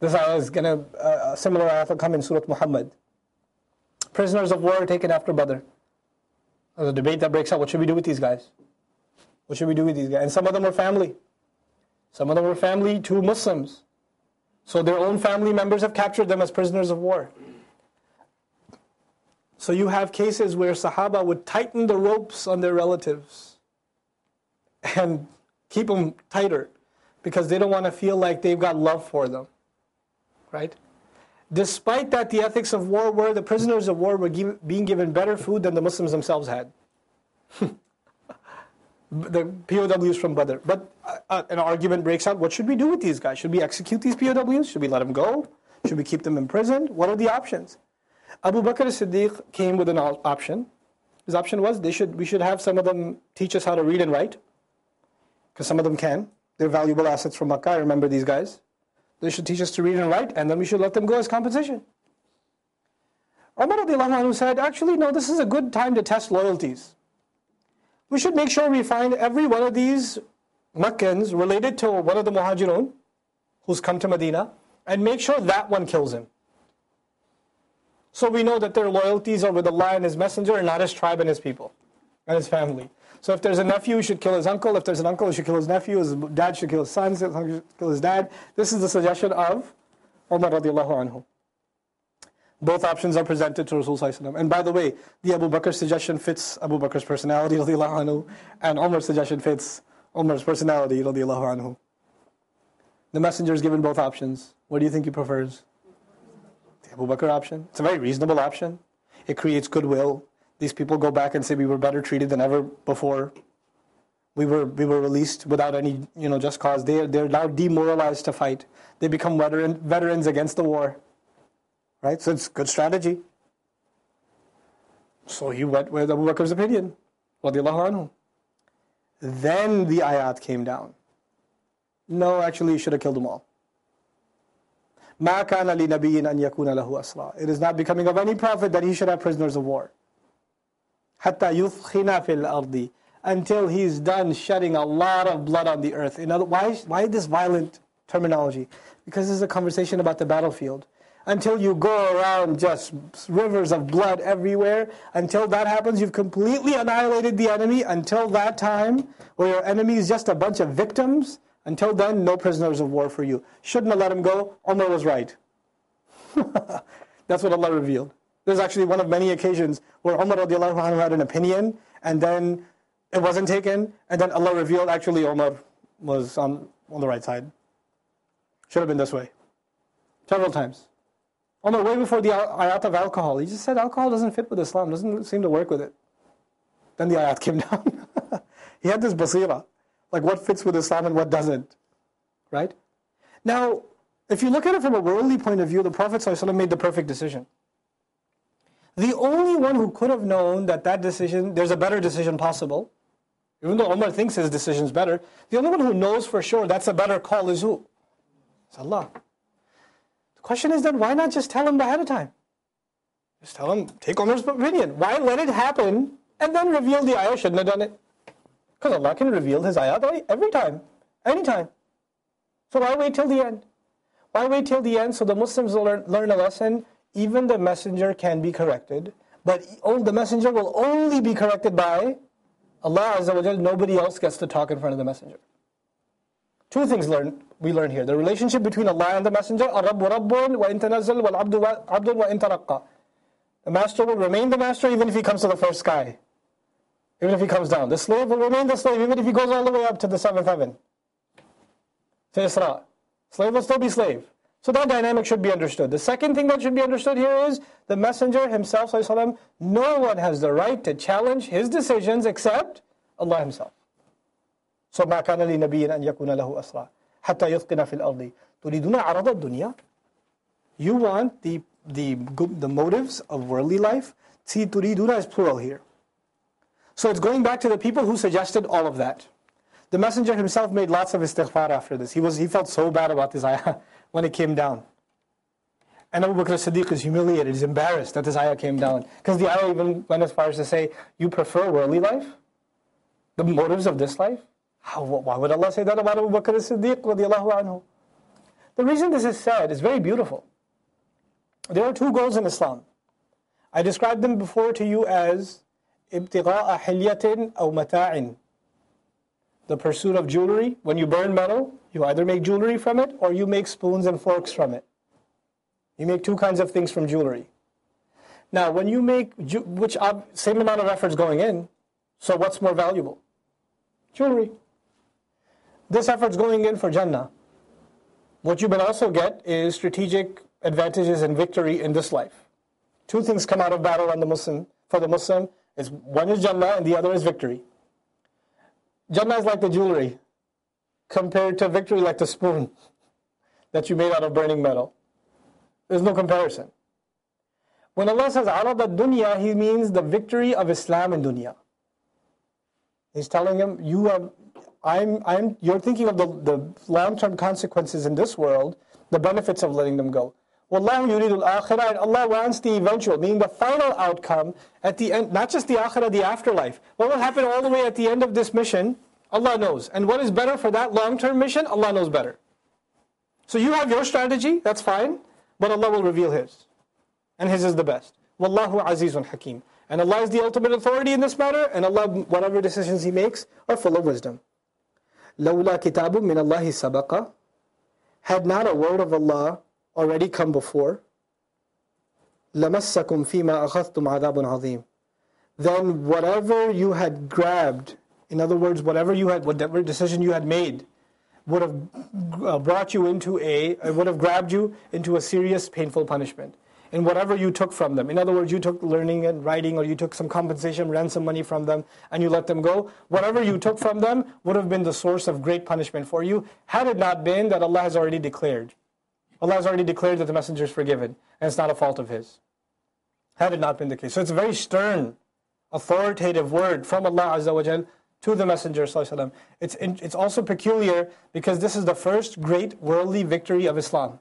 This ayah is going to, uh, a similar ayah will come in Surah Muhammad. Prisoners of war taken after Badr. There's a debate that breaks out. What should we do with these guys? What should we do with these guys? And some of them were family. Some of them were family to Muslims. So their own family members have captured them as prisoners of war. So you have cases where Sahaba would tighten the ropes on their relatives and keep them tighter because they don't want to feel like they've got love for them. Right? Despite that, the ethics of war were the prisoners of war were give, being given better food than the Muslims themselves had. the POWs from Badr. But uh, an argument breaks out what should we do with these guys? Should we execute these POWs? Should we let them go? Should we keep them imprisoned? What are the options? Abu Bakr Siddiq came with an option. His option was they should, we should have some of them teach us how to read and write because some of them can. They're valuable assets from Makkah. I remember these guys. They should teach us to read and write, and then we should let them go as compensation. Umar said, actually, no, this is a good time to test loyalties. We should make sure we find every one of these Makkans related to one of the Muhajirun who's come to Medina and make sure that one kills him. So we know that their loyalties are with Allah and His Messenger and not His tribe and His people and His family. So if there's a nephew, he should kill his uncle. If there's an uncle, he should kill his nephew. His dad should kill his son. His should kill his dad. This is the suggestion of Umar radiallahu anhu. Both options are presented to Rasul And by the way, the Abu Bakr suggestion fits Abu Bakr's personality radiallahu anhu, and Umar's suggestion fits Umar's personality radiallahu anhu. The messenger is given both options. What do you think he prefers? The Abu Bakr option. It's a very reasonable option. It creates goodwill. These people go back and say we were better treated than ever before. We were, we were released without any you know, just cause. They, they're now demoralized to fight. They become veteran, veterans against the war. Right? So it's good strategy. So he went with Abu Bakr's opinion. Then the ayat came down. No, actually, you should have killed them all. It is not becoming of any prophet that he should have prisoners of war. حَتَّى يُثْخِنَ فِي الْأَرْضِ Until he's done shedding a lot of blood on the earth. In other, why, why this violent terminology? Because this is a conversation about the battlefield. Until you go around just rivers of blood everywhere, until that happens, you've completely annihilated the enemy. Until that time, where your enemy is just a bunch of victims, until then, no prisoners of war for you. Shouldn't have let him go. Umar was right. That's what Allah revealed. There's actually one of many occasions where Umar radiallahu anhu had an opinion and then it wasn't taken and then Allah revealed actually Umar was on, on the right side. Should have been this way. Several times. Umar, way before the ayat of alcohol, he just said alcohol doesn't fit with Islam, doesn't seem to work with it. Then the ayat came down. he had this basira, like what fits with Islam and what doesn't. Right? Now, if you look at it from a worldly point of view, the Prophet ﷺ made the perfect decision. The only one who could have known that that decision, there's a better decision possible, even though Umar thinks his decision is better, the only one who knows for sure that's a better call is who? It's Allah. The question is then, why not just tell him ahead of time? Just tell him, take Umar's opinion. Why let it happen and then reveal the ayah? Shouldn't have done it. Because Allah can reveal His ayat every time, anytime. So why wait till the end? Why wait till the end so the Muslims will learn, learn a lesson even the messenger can be corrected, but the messenger will only be corrected by Allah Azza wa Jal. Nobody else gets to talk in front of the messenger. Two things learn, we learn here. The relationship between Allah and the messenger, الرب رب وإن تنزل والعبد عبد وإن ترقى. The master will remain the master even if he comes to the first sky. Even if he comes down. The slave will remain the slave even if he goes all the way up to the seventh heaven. To Isra. Slave will still be slave. So that dynamic should be understood. The second thing that should be understood here is the Messenger himself, وسلم, no one has the right to challenge his decisions except Allah himself. So ما كان لنبي أن يكون له أسرى حتى يثقن في الأرض تريدون عرض الدنيا You want the, the, the motives of worldly life. See, turiduna is plural here. So it's going back to the people who suggested all of that. The Messenger himself made lots of istighfar after this. He, was, he felt so bad about this ayah when it came down. And Abu Bakr Siddiq is humiliated, he's embarrassed that this ayah came down. Because the ayah even went as far as to say, You prefer worldly life? The motives of this life? How, why would Allah say that about Abu Bakr Siddiq? Anhu? The reason this is said is very beautiful. There are two goals in Islam. I described them before to you as ibtigha'a hilyatin aw mata'in. The pursuit of jewelry when you burn metal you either make jewelry from it or you make spoons and forks from it. You make two kinds of things from jewelry. Now, when you make, which same amount of effort's going in, so what's more valuable? Jewelry. This effort's going in for Jannah. What you will also get is strategic advantages and victory in this life. Two things come out of battle on the Muslim for the Muslim is one is Jannah and the other is victory. Jannah is like the jewelry compared to victory like the spoon that you made out of burning metal. There's no comparison. When Allah says arad dunya, He means the victory of Islam in dunya. He's telling him, you are, I'm, I'm, you're thinking of the, the long-term consequences in this world, the benefits of letting them go. Wallahu yuridul akhirah, Allah wants the eventual, meaning the final outcome at the end, not just the akhirah, the afterlife. What will happen all the way at the end of this mission? Allah knows. And what is better for that long term mission, Allah knows better. So you have your strategy, that's fine, but Allah will reveal His. And His is the best. Wallahu azizun hakim. And Allah is the ultimate authority in this matter, and Allah, whatever decisions He makes, are full of wisdom. لولا كتاب من الله سبق had not a word of Allah already come before لمسكم فيما أخذتم عذاب عظيم then whatever you had grabbed in other words whatever you had whatever decision you had made would have uh, brought you into a would have grabbed you into a serious painful punishment in whatever you took from them. In other words, you took learning and writing, or you took some compensation, ransom money from them, and you let them go. Whatever you took from them would have been the source of great punishment for you, had it not been that Allah has already declared. Allah has already declared that the messenger is forgiven, and it's not a fault of his. Had it not been the case. So it's a very stern, authoritative word from Allah Azza wa Jal to the Messenger. It's, it's also peculiar because this is the first great worldly victory of Islam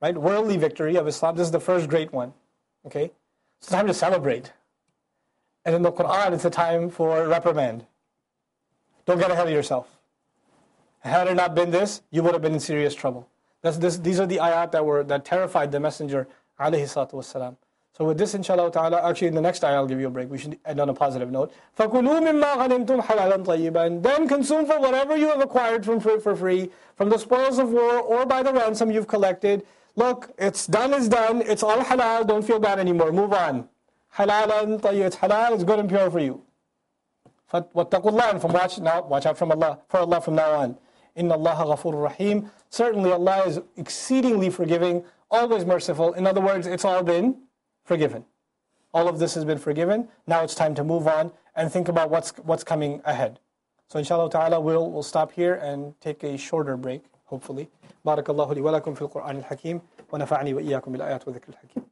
right? Worldly victory of Islam. This is the first great one. Okay? It's time to celebrate. And in the Quran, it's a time for reprimand. Don't get ahead of yourself. Had it not been this, you would have been in serious trouble. This, these are the ayat that were that terrified the Messenger, alayhi salatu wasalam. So with this, inshallah ta'ala, actually in the next ayah I'll give you a break. We should end on a positive note. فَكُلُوا مِمَّا غَنِمْتُمْ حَلَالًا طَيِّبًا Then consume for whatever you have acquired from for, for free, from the spoils of war or by the ransom you've collected, Look, it's done is done. It's all halal. Don't feel bad anymore. Move on. Halalan tayyib. It's halal. It's good and pure for you. وَاتَّقُوا And from watch, now, watch out from Allah, for Allah from now on. Inna Allah ghafur rahim. Certainly Allah is exceedingly forgiving, always merciful. In other words, it's all been forgiven. All of this has been forgiven. Now it's time to move on and think about what's, what's coming ahead. So inshallah ta'ala, we'll, we'll stop here and take a shorter break, hopefully. بارك الله لي ولكم في القرآن الحكيم ونفعني وإياكم بالآيات والذكر الحكيم